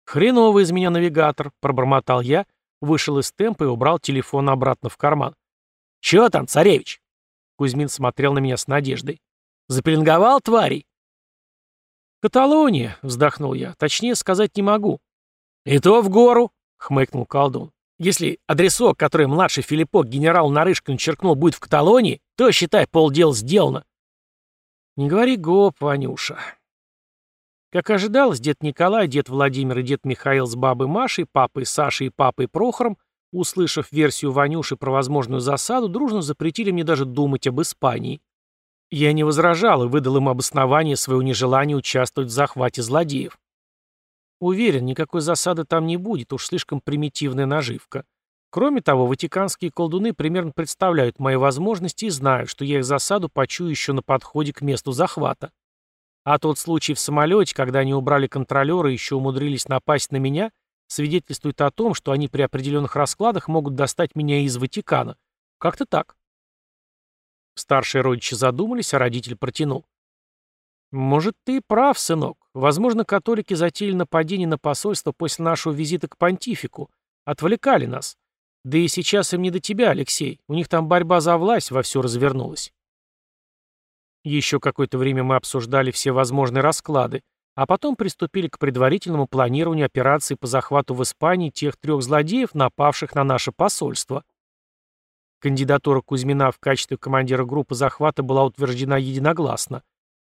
«Хреновый из меня навигатор», — пробормотал я, вышел из темпа и убрал телефон обратно в карман. «Чего там, царевич?» Кузьмин смотрел на меня с надеждой. «Запеленговал тварей?» «Каталония», — вздохнул я, — «точнее сказать не могу». «И то в гору», — хмыкнул колдун. «Если адресок, который младший Филиппок генерал Нарышкин черкнул, будет в Каталонии, то, считай, полдела сделано». «Не говори гоп, Ванюша». Как ожидалось, дед Николай, дед Владимир и дед Михаил с бабой Машей, папой Сашей и папой Прохором, услышав версию Ванюши про возможную засаду, дружно запретили мне даже думать об Испании. Я не возражал и выдал им обоснование своего нежелания участвовать в захвате злодеев. Уверен, никакой засады там не будет, уж слишком примитивная наживка. Кроме того, ватиканские колдуны примерно представляют мои возможности и знают, что я их засаду почую еще на подходе к месту захвата. А тот случай в самолете, когда они убрали контролера и еще умудрились напасть на меня, свидетельствует о том, что они при определенных раскладах могут достать меня из Ватикана. Как-то так. Старшие родичи задумались, а родитель протянул. «Может, ты прав, сынок. Возможно, католики затеяли нападение на посольство после нашего визита к понтифику. Отвлекали нас. Да и сейчас им не до тебя, Алексей. У них там борьба за власть вовсю развернулась». Еще какое-то время мы обсуждали все возможные расклады, а потом приступили к предварительному планированию операции по захвату в Испании тех трех злодеев, напавших на наше посольство. Кандидатура Кузьмина в качестве командира группы захвата была утверждена единогласно.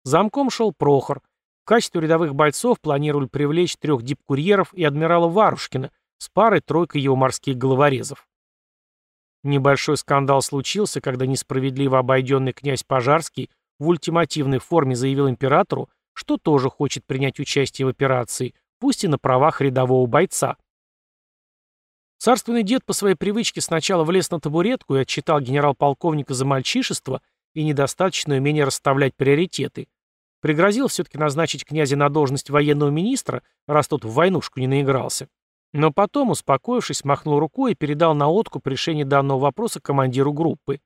Замком шел Прохор. В качестве рядовых бойцов планировали привлечь трех дипкурьеров и адмирала Варушкина с парой-тройкой его морских головорезов. Небольшой скандал случился, когда несправедливо обойденный князь Пожарский в ультимативной форме заявил императору, что тоже хочет принять участие в операции, пусть и на правах рядового бойца. Царственный дед по своей привычке сначала влез на табуретку и отчитал генерал-полковника за мальчишество и недостаточное умение расставлять приоритеты. Пригрозил все-таки назначить князя на должность военного министра, раз тот в войнушку не наигрался. Но потом, успокоившись, махнул рукой и передал на откуп решение данного вопроса командиру группы.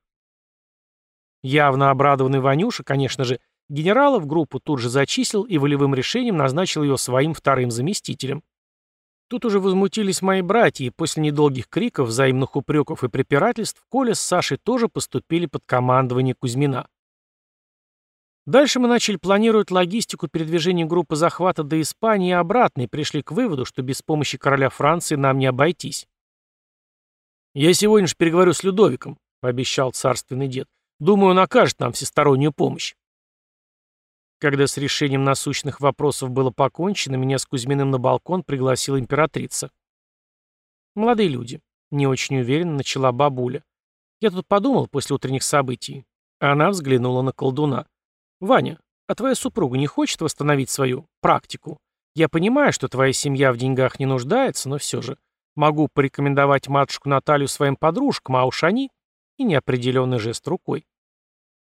Явно обрадованный Ванюша, конечно же, генерала в группу тут же зачислил и волевым решением назначил его своим вторым заместителем. Тут уже возмутились мои братья, и после недолгих криков, взаимных упреков и препирательств Коля с Сашей тоже поступили под командование Кузьмина. Дальше мы начали планировать логистику передвижения группы захвата до Испании и обратно и пришли к выводу, что без помощи короля Франции нам не обойтись. «Я сегодня же переговорю с Людовиком», — пообещал царственный дед. «Думаю, он окажет нам всестороннюю помощь». Когда с решением насущных вопросов было покончено, меня с Кузьминым на балкон пригласила императрица. «Молодые люди», — не очень уверенно начала бабуля. «Я тут подумал после утренних событий». Она взглянула на колдуна. «Ваня, а твоя супруга не хочет восстановить свою практику? Я понимаю, что твоя семья в деньгах не нуждается, но все же. Могу порекомендовать матушку Наталью своим подружкам, а уж они...» И неопределенный жест рукой.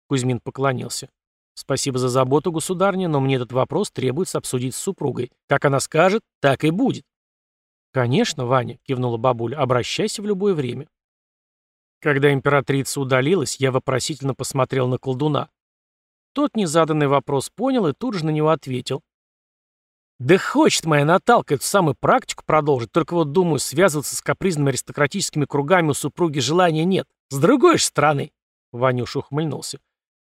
Кузьмин поклонился. Спасибо за заботу, государня, но мне этот вопрос требуется обсудить с супругой. Как она скажет, так и будет. Конечно, Ваня, кивнула бабуля, обращайся в любое время. Когда императрица удалилась, я вопросительно посмотрел на колдуна. Тот незаданный вопрос понял и тут же на него ответил. «Да хочет моя Наталка эту самую практику продолжить, только вот, думаю, связываться с капризными аристократическими кругами у супруги желания нет. С другой же стороны...» Ванюша ухмыльнулся.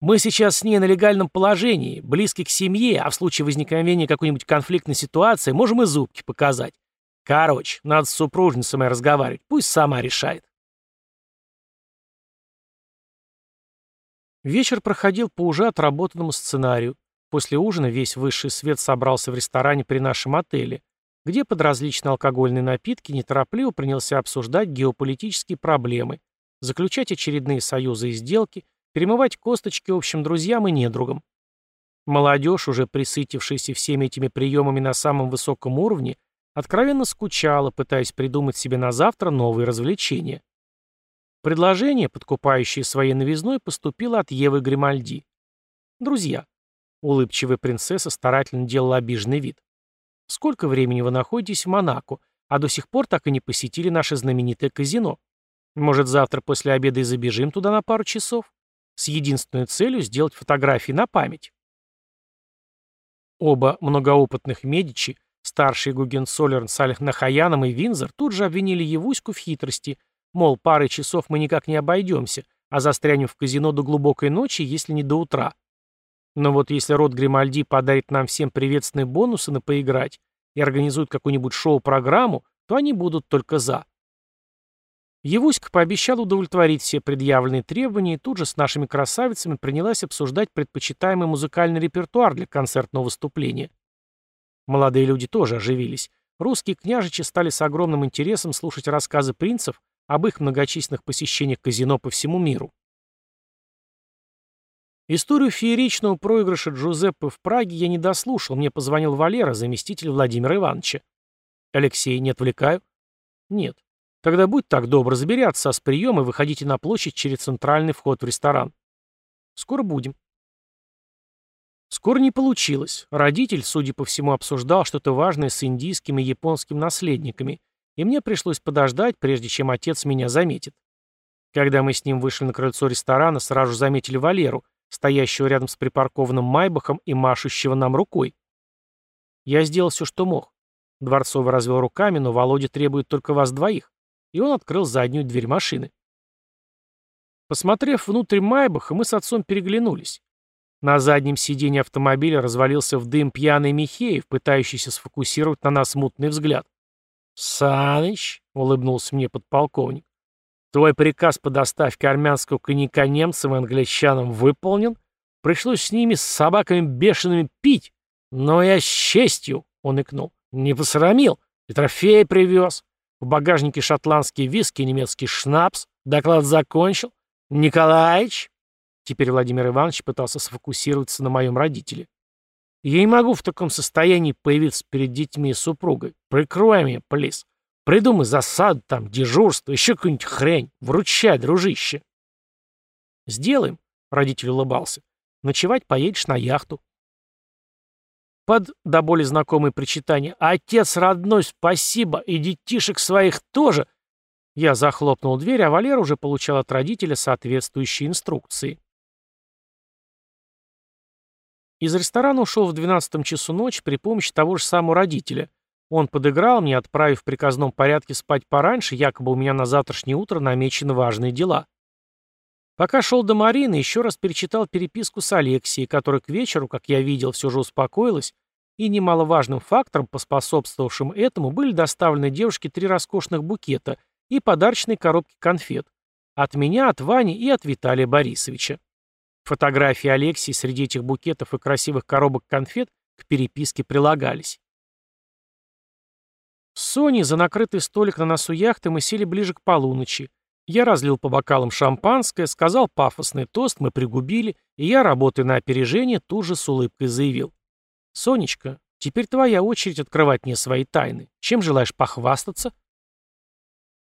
Мы сейчас с ней на легальном положении, близки к семье, а в случае возникновения какой-нибудь конфликтной ситуации можем и зубки показать. Короче, надо с супружницей моей разговаривать, пусть сама решает. Вечер проходил по уже отработанному сценарию. После ужина весь высший свет собрался в ресторане при нашем отеле, где под различные алкогольные напитки неторопливо принялся обсуждать геополитические проблемы, заключать очередные союзы и сделки, перемывать косточки общим друзьям и недругам. Молодежь, уже присытившаяся всеми этими приемами на самом высоком уровне, откровенно скучала, пытаясь придумать себе на завтра новые развлечения. Предложение, подкупающее своей новизной, поступило от Евы Гримальди. «Друзья», — улыбчивая принцесса старательно делала обиженный вид, «сколько времени вы находитесь в Монако, а до сих пор так и не посетили наше знаменитое казино? Может, завтра после обеда и забежим туда на пару часов? С единственной целью сделать фотографии на память». Оба многоопытных Медичи, старший Гугенцоллерн с Альхнахаяном и Винзор, тут же обвинили Евуську в хитрости — Мол, парой часов мы никак не обойдемся, а застрянем в казино до глубокой ночи, если не до утра. Но вот если род Гримальди подарит нам всем приветственные бонусы на поиграть и организует какую-нибудь шоу-программу, то они будут только за. Евуська пообещал удовлетворить все предъявленные требования и тут же с нашими красавицами принялась обсуждать предпочитаемый музыкальный репертуар для концертного выступления. Молодые люди тоже оживились. Русские княжичи стали с огромным интересом слушать рассказы принцев об их многочисленных посещениях казино по всему миру. Историю фееричного проигрыша Джузеппе в Праге я не дослушал, мне позвонил Валера, заместитель Владимира Ивановича. «Алексей, не отвлекаю?» «Нет. Тогда будь так добр, забери отца с приема и выходите на площадь через центральный вход в ресторан. Скоро будем». Скоро не получилось. Родитель, судя по всему, обсуждал что-то важное с индийским и японским наследниками – и мне пришлось подождать, прежде чем отец меня заметит. Когда мы с ним вышли на крыльцо ресторана, сразу заметили Валеру, стоящего рядом с припаркованным Майбахом и машущего нам рукой. Я сделал все, что мог. Дворцовый развел руками, но Володя требует только вас двоих. И он открыл заднюю дверь машины. Посмотрев внутрь Майбаха, мы с отцом переглянулись. На заднем сиденье автомобиля развалился в дым пьяный Михеев, пытающийся сфокусировать на нас мутный взгляд. «Саныч», — улыбнулся мне подполковник, — «твой приказ по доставке армянского коньяка немцам и англичанам выполнен. Пришлось с ними, с собаками бешеными, пить. Но я с честью», — он икнул, — «не посрамил. И трофеи привез. В багажнике шотландские виски и немецкий шнапс. Доклад закончил. Николаевич?» Теперь Владимир Иванович пытался сфокусироваться на моем родителе. Я не могу в таком состоянии появиться перед детьми и супругой. Прикрой меня, плиз. Придумай засаду там, дежурство, еще какую-нибудь хрень. Вручай, дружище. Сделаем, родитель улыбался. Ночевать поедешь на яхту. Под до боли знакомые причитания «Отец родной, спасибо! И детишек своих тоже!» Я захлопнул дверь, а Валера уже получал от родителя соответствующие инструкции. Из ресторана ушел в 12 часу ночи при помощи того же самого родителя. Он подыграл мне, отправив в приказном порядке спать пораньше, якобы у меня на завтрашнее утро намечены важные дела. Пока шел до Марины, еще раз перечитал переписку с Алексией, которая к вечеру, как я видел, все же успокоилась, и немаловажным фактором, поспособствовавшим этому, были доставлены девушке три роскошных букета и подарочные коробки конфет. От меня, от Вани и от Виталия Борисовича. Фотографии Алексии среди этих букетов и красивых коробок конфет к переписке прилагались. С Соней за накрытый столик на носу яхты мы сели ближе к полуночи. Я разлил по бокалам шампанское, сказал пафосный тост, мы пригубили, и я, работая на опережение, тут же с улыбкой заявил. «Сонечка, теперь твоя очередь открывать мне свои тайны. Чем желаешь похвастаться?»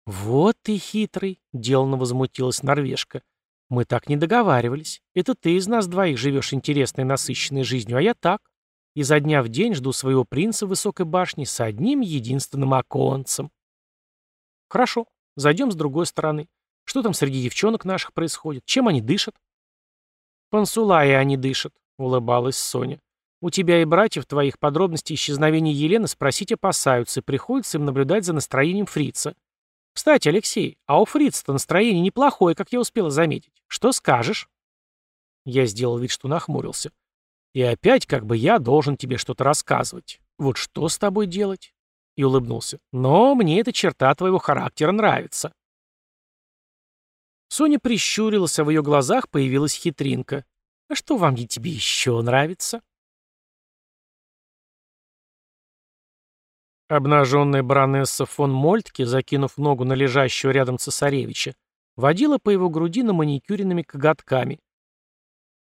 «Вот ты хитрый», — деланно возмутилась норвежка. Мы так не договаривались. Это ты из нас двоих живешь интересной насыщенной жизнью, а я так. Изо дня в день жду своего принца в высокой башне с одним единственным оконцем. Хорошо, зайдем с другой стороны. Что там среди девчонок наших происходит? Чем они дышат? Пансулая они дышат, улыбалась Соня. У тебя и братьев твоих подробностей исчезновения Елены спросить опасаются, и приходится им наблюдать за настроением фрица. Кстати, Алексей, а у Фрица-то настроение неплохое, как я успела заметить. Что скажешь?» Я сделал вид, что нахмурился. «И опять, как бы я должен тебе что-то рассказывать. Вот что с тобой делать?» И улыбнулся. «Но мне эта черта твоего характера нравится». Соня прищурилась, а в ее глазах появилась хитринка. «А что вам и тебе еще нравится?» Обнаженная баронесса фон Мольтке, закинув ногу на лежащего рядом цесаревича, водила по его груди на маникюренными коготками.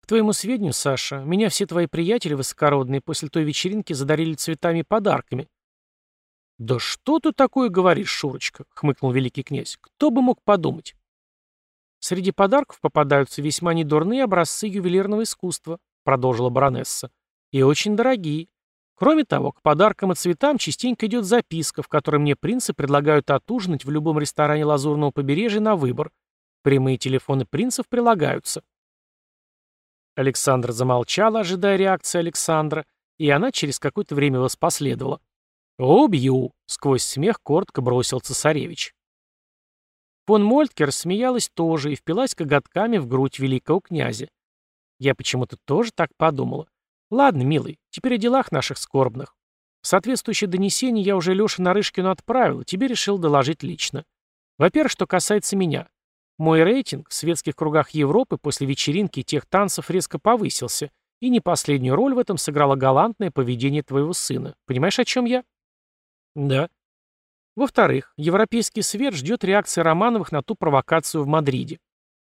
К твоему сведению, Саша, меня все твои приятели высокородные после той вечеринки задарили цветами и подарками. «Да что ты такое говоришь, Шурочка?» — хмыкнул великий князь. «Кто бы мог подумать?» Среди подарков попадаются весьма недурные образцы ювелирного искусства, продолжила баронесса. И очень дорогие. Кроме того, к подаркам и цветам частенько идет записка, в которой мне принцы предлагают отужинать в любом ресторане Лазурного побережья на выбор. Прямые телефоны принцев прилагаются. Александр замолчала, ожидая реакции Александра, и она через какое-то время воспоследовала. «Убью!» — сквозь смех коротко бросил цесаревич. Фон Мольтке рассмеялась тоже и впилась коготками в грудь великого князя. Я почему-то тоже так подумала. Ладно, милый, теперь о делах наших скорбных. Соответствующее донесение я уже Леше Нарышкину отправил, тебе решил доложить лично. Во-первых, что касается меня. Мой рейтинг в светских кругах Европы после вечеринки и тех танцев резко повысился, и не последнюю роль в этом сыграло галантное поведение твоего сына. Понимаешь, о чем я? Да. Во-вторых, европейский свет ждет реакции Романовых на ту провокацию в Мадриде.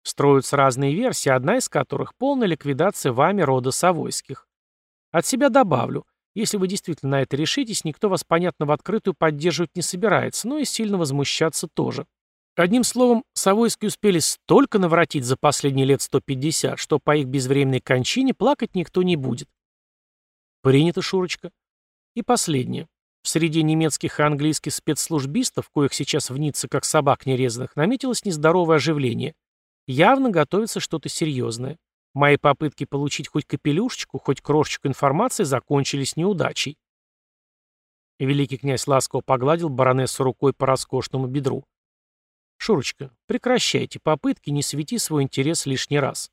Строятся разные версии, одна из которых – полная ликвидация вами рода Савойских. От себя добавлю, если вы действительно на это решитесь, никто вас, понятно, в открытую поддерживать не собирается, но и сильно возмущаться тоже. Одним словом, Савойские успели столько наворотить за последние лет 150, что по их безвременной кончине плакать никто не будет. Принято, Шурочка. И последнее. В среде немецких и английских спецслужбистов, коих сейчас в Ницце как собак нерезанных, наметилось нездоровое оживление. Явно готовится что-то серьезное. Мои попытки получить хоть капелюшечку, хоть крошечку информации закончились неудачей. Великий князь ласково погладил баронессу рукой по роскошному бедру. «Шурочка, прекращайте попытки, не свети свой интерес лишний раз.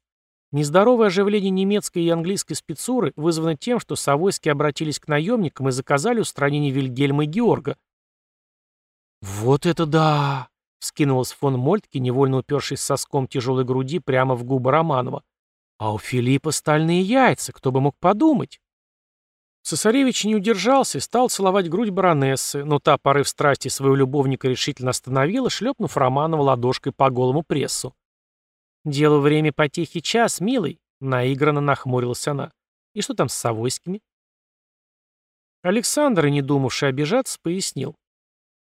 Нездоровое оживление немецкой и английской спецуры вызвано тем, что Савойские обратились к наемникам и заказали устранение Вильгельма и Георга». «Вот это да!» — вскинулась фон Мольтке, невольно упершись соском тяжелой груди прямо в губы Романова. «А у Филиппа стальные яйца, кто бы мог подумать?» Цесаревич не удержался и стал целовать грудь баронессы, но та, порыв страсти своего любовника, решительно остановила, шлепнув Романова ладошкой по голому прессу. «Делу время потехи час, милый», — наигранно нахмурилась она. «И что там с Савойскими?» Александр, не думавший обижаться, пояснил.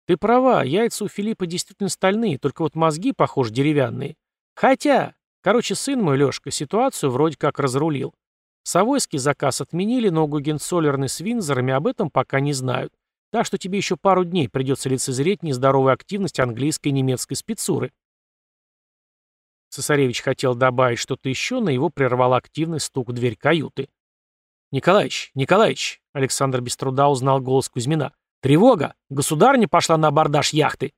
«Ты права, яйца у Филиппа действительно стальные, только вот мозги, похоже, деревянные. Хотя, короче, сын мой, Лешка, ситуацию вроде как разрулил. Савойский заказ отменили, но Гугенцоллерны с Винзорами об этом пока не знают. Так что тебе еще пару дней придется лицезреть нездоровую активность английской и немецкой спецуры. Цесаревич хотел добавить что-то еще, но его прервал активный стук в дверь каюты. «Николаич, Николаич!» — Александр без труда узнал голос Кузьмина. «Тревога! Государня пошла на абордаж яхты!»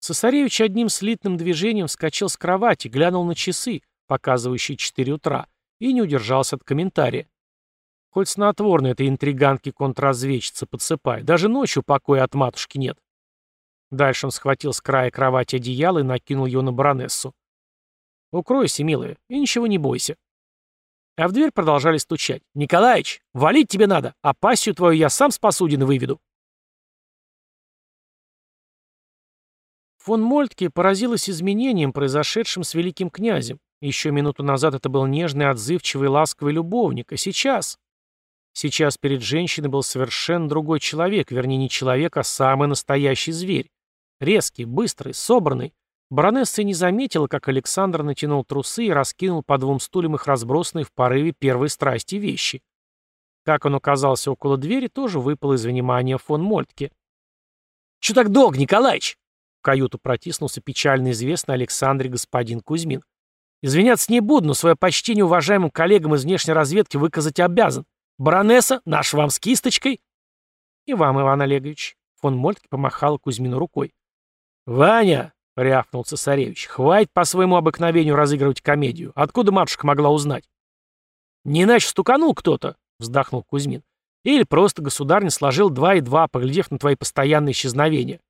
Цесаревич одним слитным движением вскочил с кровати, глянул на часы, показывающие четыре утра, и не удержался от комментария. Хоть снотворно этой интриганки контрразведчица подсыпай, даже ночью покоя от матушки нет. Дальше он схватил с края кровати одеяло и накинул ее на баронессу. «Укройся, милая, и ничего не бойся». А в дверь продолжали стучать. «Николаич, валить тебе надо, а пассию твою я сам с посудины выведу». Фон Мольтке поразилась изменением, произошедшим с великим князем. Еще минуту назад это был нежный, отзывчивый, ласковый любовник, а сейчас... Сейчас перед женщиной был совершенно другой человек, вернее не человек, а самый настоящий зверь. Резкий, быстрый, собранный. Баронесса не заметила, как Александр натянул трусы и раскинул по двум стульям их разбросанные в порыве первой страсти вещи. Как он оказался около двери, тоже выпало из внимания фон Мольтке. «Чё так долго, Николаич?» В каюту протиснулся печально известный Александре господин Кузьмин. Извиняться не буду, но свое почтение уважаемым коллегам из внешней разведки выказать обязан. Баронесса, наш вам с кисточкой. И вам, Иван Олегович. Фон Мольтке помахал Кузьмину рукой. «Ваня!» — рявкнул цесаревич. «Хватит по своему обыкновению разыгрывать комедию. Откуда матушка могла узнать?» «Не иначе стуканул кто-то», — вздохнул Кузьмин. «Или просто государь сложил два и два, поглядев на твои постоянные исчезновения.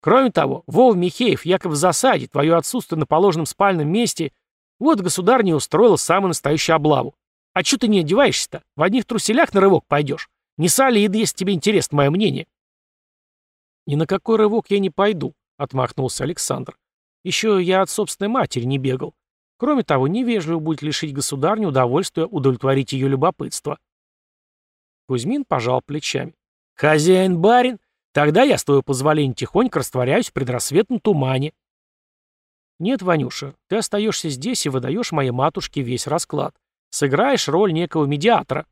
Кроме того, Вов Михеев якобы в засаде, твое отсутствие на положенном спальном месте вот государь не устроила самую настоящую облаву. А чё ты не одеваешься-то? В одних труселях на рывок пойдешь. Не солид, если тебе интересно мое мнение. Ни на какой рывок я не пойду, отмахнулся Александр. Еще я от собственной матери не бегал. Кроме того, невежливо будет лишить государню удовольствия удовлетворить ее любопытство. Кузьмин пожал плечами. «Хозяин-барин? Тогда я, с твоего позволения, тихонько растворяюсь в предрассветном тумане. Нет, Ванюша, ты остаешься здесь и выдаешь моей матушке весь расклад. Сыграешь роль некого медиатора.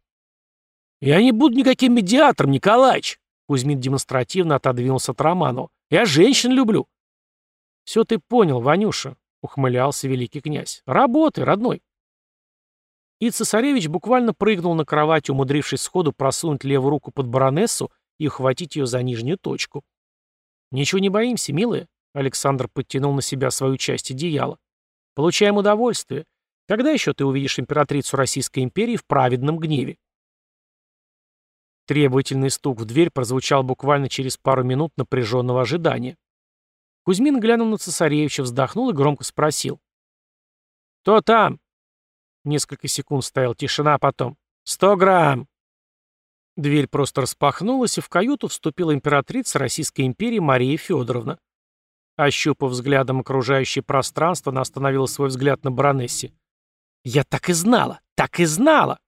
Я не буду никаким медиатором, Николаич. Кузьмин демонстративно отодвинулся от Роману. Я женщин люблю. Все ты понял, Ванюша, ухмылялся великий князь. Работай, родной. И цесаревич буквально прыгнул на кровать, умудрившись сходу просунуть левую руку под баронессу и ухватить ее за нижнюю точку. «Ничего не боимся, милая», — Александр подтянул на себя свою часть одеяла. «Получаем удовольствие. Когда еще ты увидишь императрицу Российской империи в праведном гневе?» Требовательный стук в дверь прозвучал буквально через пару минут напряженного ожидания. Кузьмин глянул на цесаревича, вздохнул и громко спросил. «Кто там?» Несколько секунд стояла тишина, а потом «Сто грамм!» Дверь просто распахнулась, и в каюту вступила императрица Российской империи Мария Федоровна. Ощупав взглядом окружающее пространство, она остановила свой взгляд на баронессе. «Я так и знала! Так и знала!»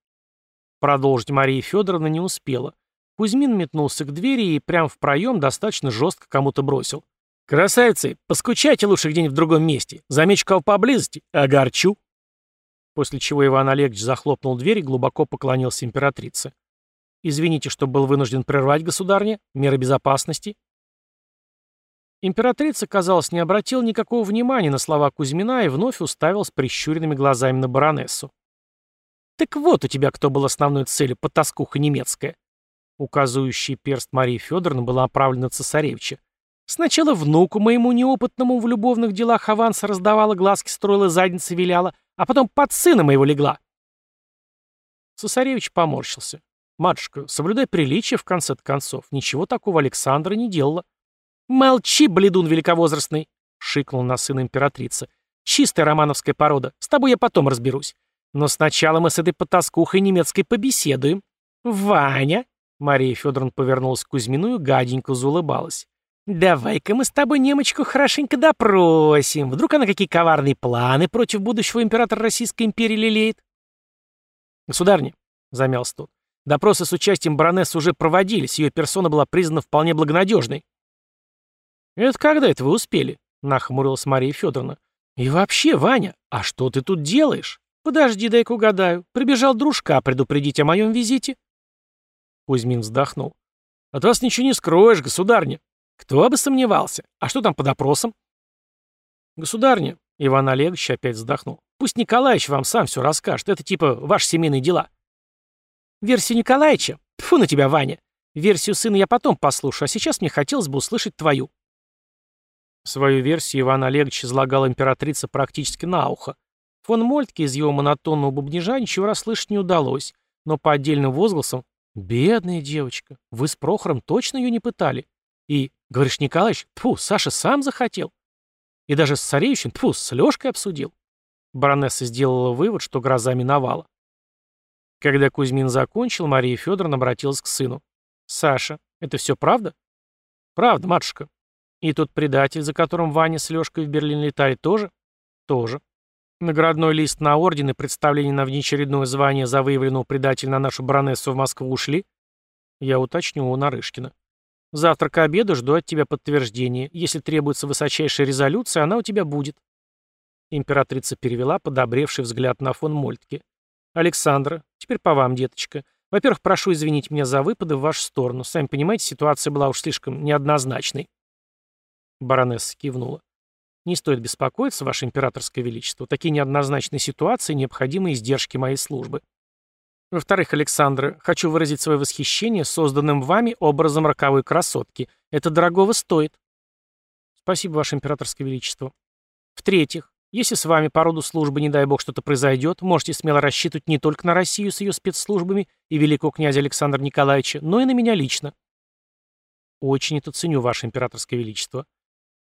Продолжить Мария Федоровна не успела. Кузьмин метнулся к двери и прямо в проем достаточно жестко кому-то бросил. «Красавицы, поскучайте лучше где-нибудь в другом месте. Замечу кого поблизости. Огорчу». После чего Иван Олегович захлопнул дверь и глубоко поклонился императрице. «Извините, что был вынужден прервать, государня. Меры безопасности». Императрица, казалось, не обратила никакого внимания на слова Кузьмина и вновь уставилась прищуренными глазами на баронессу. «Так вот у тебя кто был основной целью, потаскуха немецкая». Указывающий перст Марии Федоровны была направлена на цесаревича. Сначала внуку моему неопытному в любовных делах аванса раздавала глазки, строила задницы, виляла, а потом под сына моего легла. Цесаревич поморщился. «Матушка, соблюдай приличие в конце концов. Ничего такого Александра не делала». «Молчи, бледун великовозрастный!» — шикнул на сына императрица. «Чистая романовская порода. С тобой я потом разберусь. Но сначала мы с этой потаскухой немецкой побеседуем. Ваня!» Мария Федоровна повернулась к Кузьмину и гаденько заулыбалась. «Давай-ка мы с тобой немочку хорошенько допросим. Вдруг она какие коварные планы против будущего императора Российской империи лелеет?» «Государня», — замялся тот, — «допросы с участием баронессы уже проводились, ее персона была признана вполне благонадежной». «Это когда это вы успели?» — нахмурилась Мария Федоровна. «И вообще, Ваня, а что ты тут делаешь? Подожди, дай-ка угадаю. Прибежал дружка предупредить о моем визите?» Кузьмин вздохнул. «От вас ничего не скроешь, государня. Кто бы сомневался. А что там по допросам? Государня, Иван Олегович опять вздохнул. Пусть Николаевич вам сам все расскажет. Это типа ваши семейные дела. Версию Николаевича? Тьфу на тебя, Ваня. Версию сына я потом послушаю, а сейчас мне хотелось бы услышать твою. Свою версию Иван Олегович излагал императрица практически на ухо. Фон Мольтке из его монотонного бубнижа ничего расслышать не удалось, но по отдельным возгласам «Бедная девочка, вы с Прохором точно ее не пытали?» и Говоришь, Николаевич, тьфу, Саша сам захотел. И даже с царевичем, тьфу, с Лёшкой обсудил. Баронесса сделала вывод, что гроза миновала. Когда Кузьмин закончил, Мария Федоровна обратилась к сыну. «Саша, это все правда?» «Правда, матушка. И тот предатель, за которым Ваня с Лёшкой в Берлин летали, тоже?» «Тоже. Наградной лист на орден и представление на внеочередное звание за выявленного предателя на нашу баронессу в Москву ушли?» Я уточню у Нарышкина. Завтра к обеду жду от тебя подтверждения. Если требуется высочайшая резолюция, она у тебя будет». Императрица перевела подобревший взгляд на фон Мольтке. «Александра, теперь по вам, деточка. Во-первых, прошу извинить меня за выпады в вашу сторону. Сами понимаете, ситуация была уж слишком неоднозначной». Баронесса кивнула. «Не стоит беспокоиться, ваше императорское величество. Такие неоднозначные ситуации – необходимы издержки моей службы». Во-вторых, Александр, хочу выразить свое восхищение созданным вами образом роковой красотки. Это дорогого стоит. Спасибо, Ваше Императорское Величество. В-третьих, если с вами по роду службы, не дай бог, что-то произойдет, можете смело рассчитывать не только на Россию с ее спецслужбами и великого князя Александра Николаевича, но и на меня лично. Очень это ценю, Ваше Императорское Величество.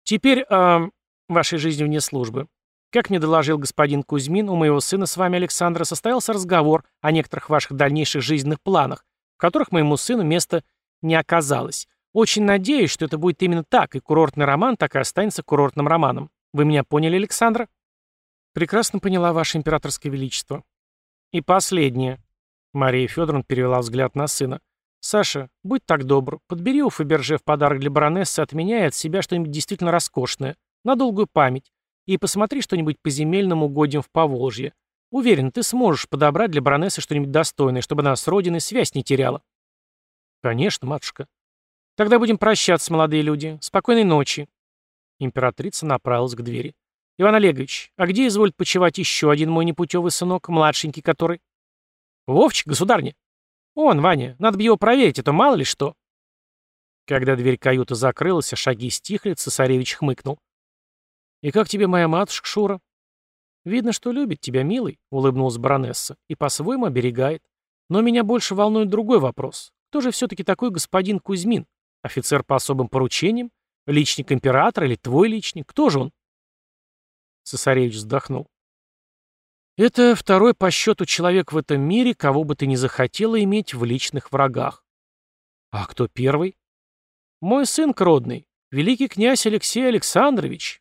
Теперь э, вашей жизни вне службы. Как мне доложил господин Кузьмин, у моего сына с вами, Александра, состоялся разговор о некоторых ваших дальнейших жизненных планах, в которых моему сыну места не оказалось. Очень надеюсь, что это будет именно так, и курортный роман так и останется курортным романом. Вы меня поняли, Александра? Прекрасно поняла, Ваше Императорское Величество. И последнее. Мария Федоровна перевела взгляд на сына. «Саша, будь так добр, подбери у Фаберже в подарок для баронессы от меня и от себя что-нибудь действительно роскошное, на долгую память. и посмотри что-нибудь по земельным угодьям в Поволжье. Уверен, ты сможешь подобрать для баронессы что-нибудь достойное, чтобы она с родиной связь не теряла. Конечно, матушка. Тогда будем прощаться, молодые люди. Спокойной ночи. Императрица направилась к двери. Иван Олегович, а где изволит почивать еще один мой непутевый сынок, младшенький который? Вовчик, государня. Он, Ваня, надо бы его проверить, это мало ли что. Когда дверь каюты закрылась, а шаги стихли, цесаревич хмыкнул. «И как тебе моя матушка, Шура?» «Видно, что любит тебя, милый», — улыбнулась баронесса, — «и по-своему оберегает. Но меня больше волнует другой вопрос. Кто же все-таки такой господин Кузьмин? Офицер по особым поручениям? Личник императора или твой личник? Кто же он?» Цесаревич вздохнул. «Это второй по счету человек в этом мире, кого бы ты ни захотела иметь в личных врагах». «А кто первый?» «Мой сын кродный, великий князь Алексей Александрович,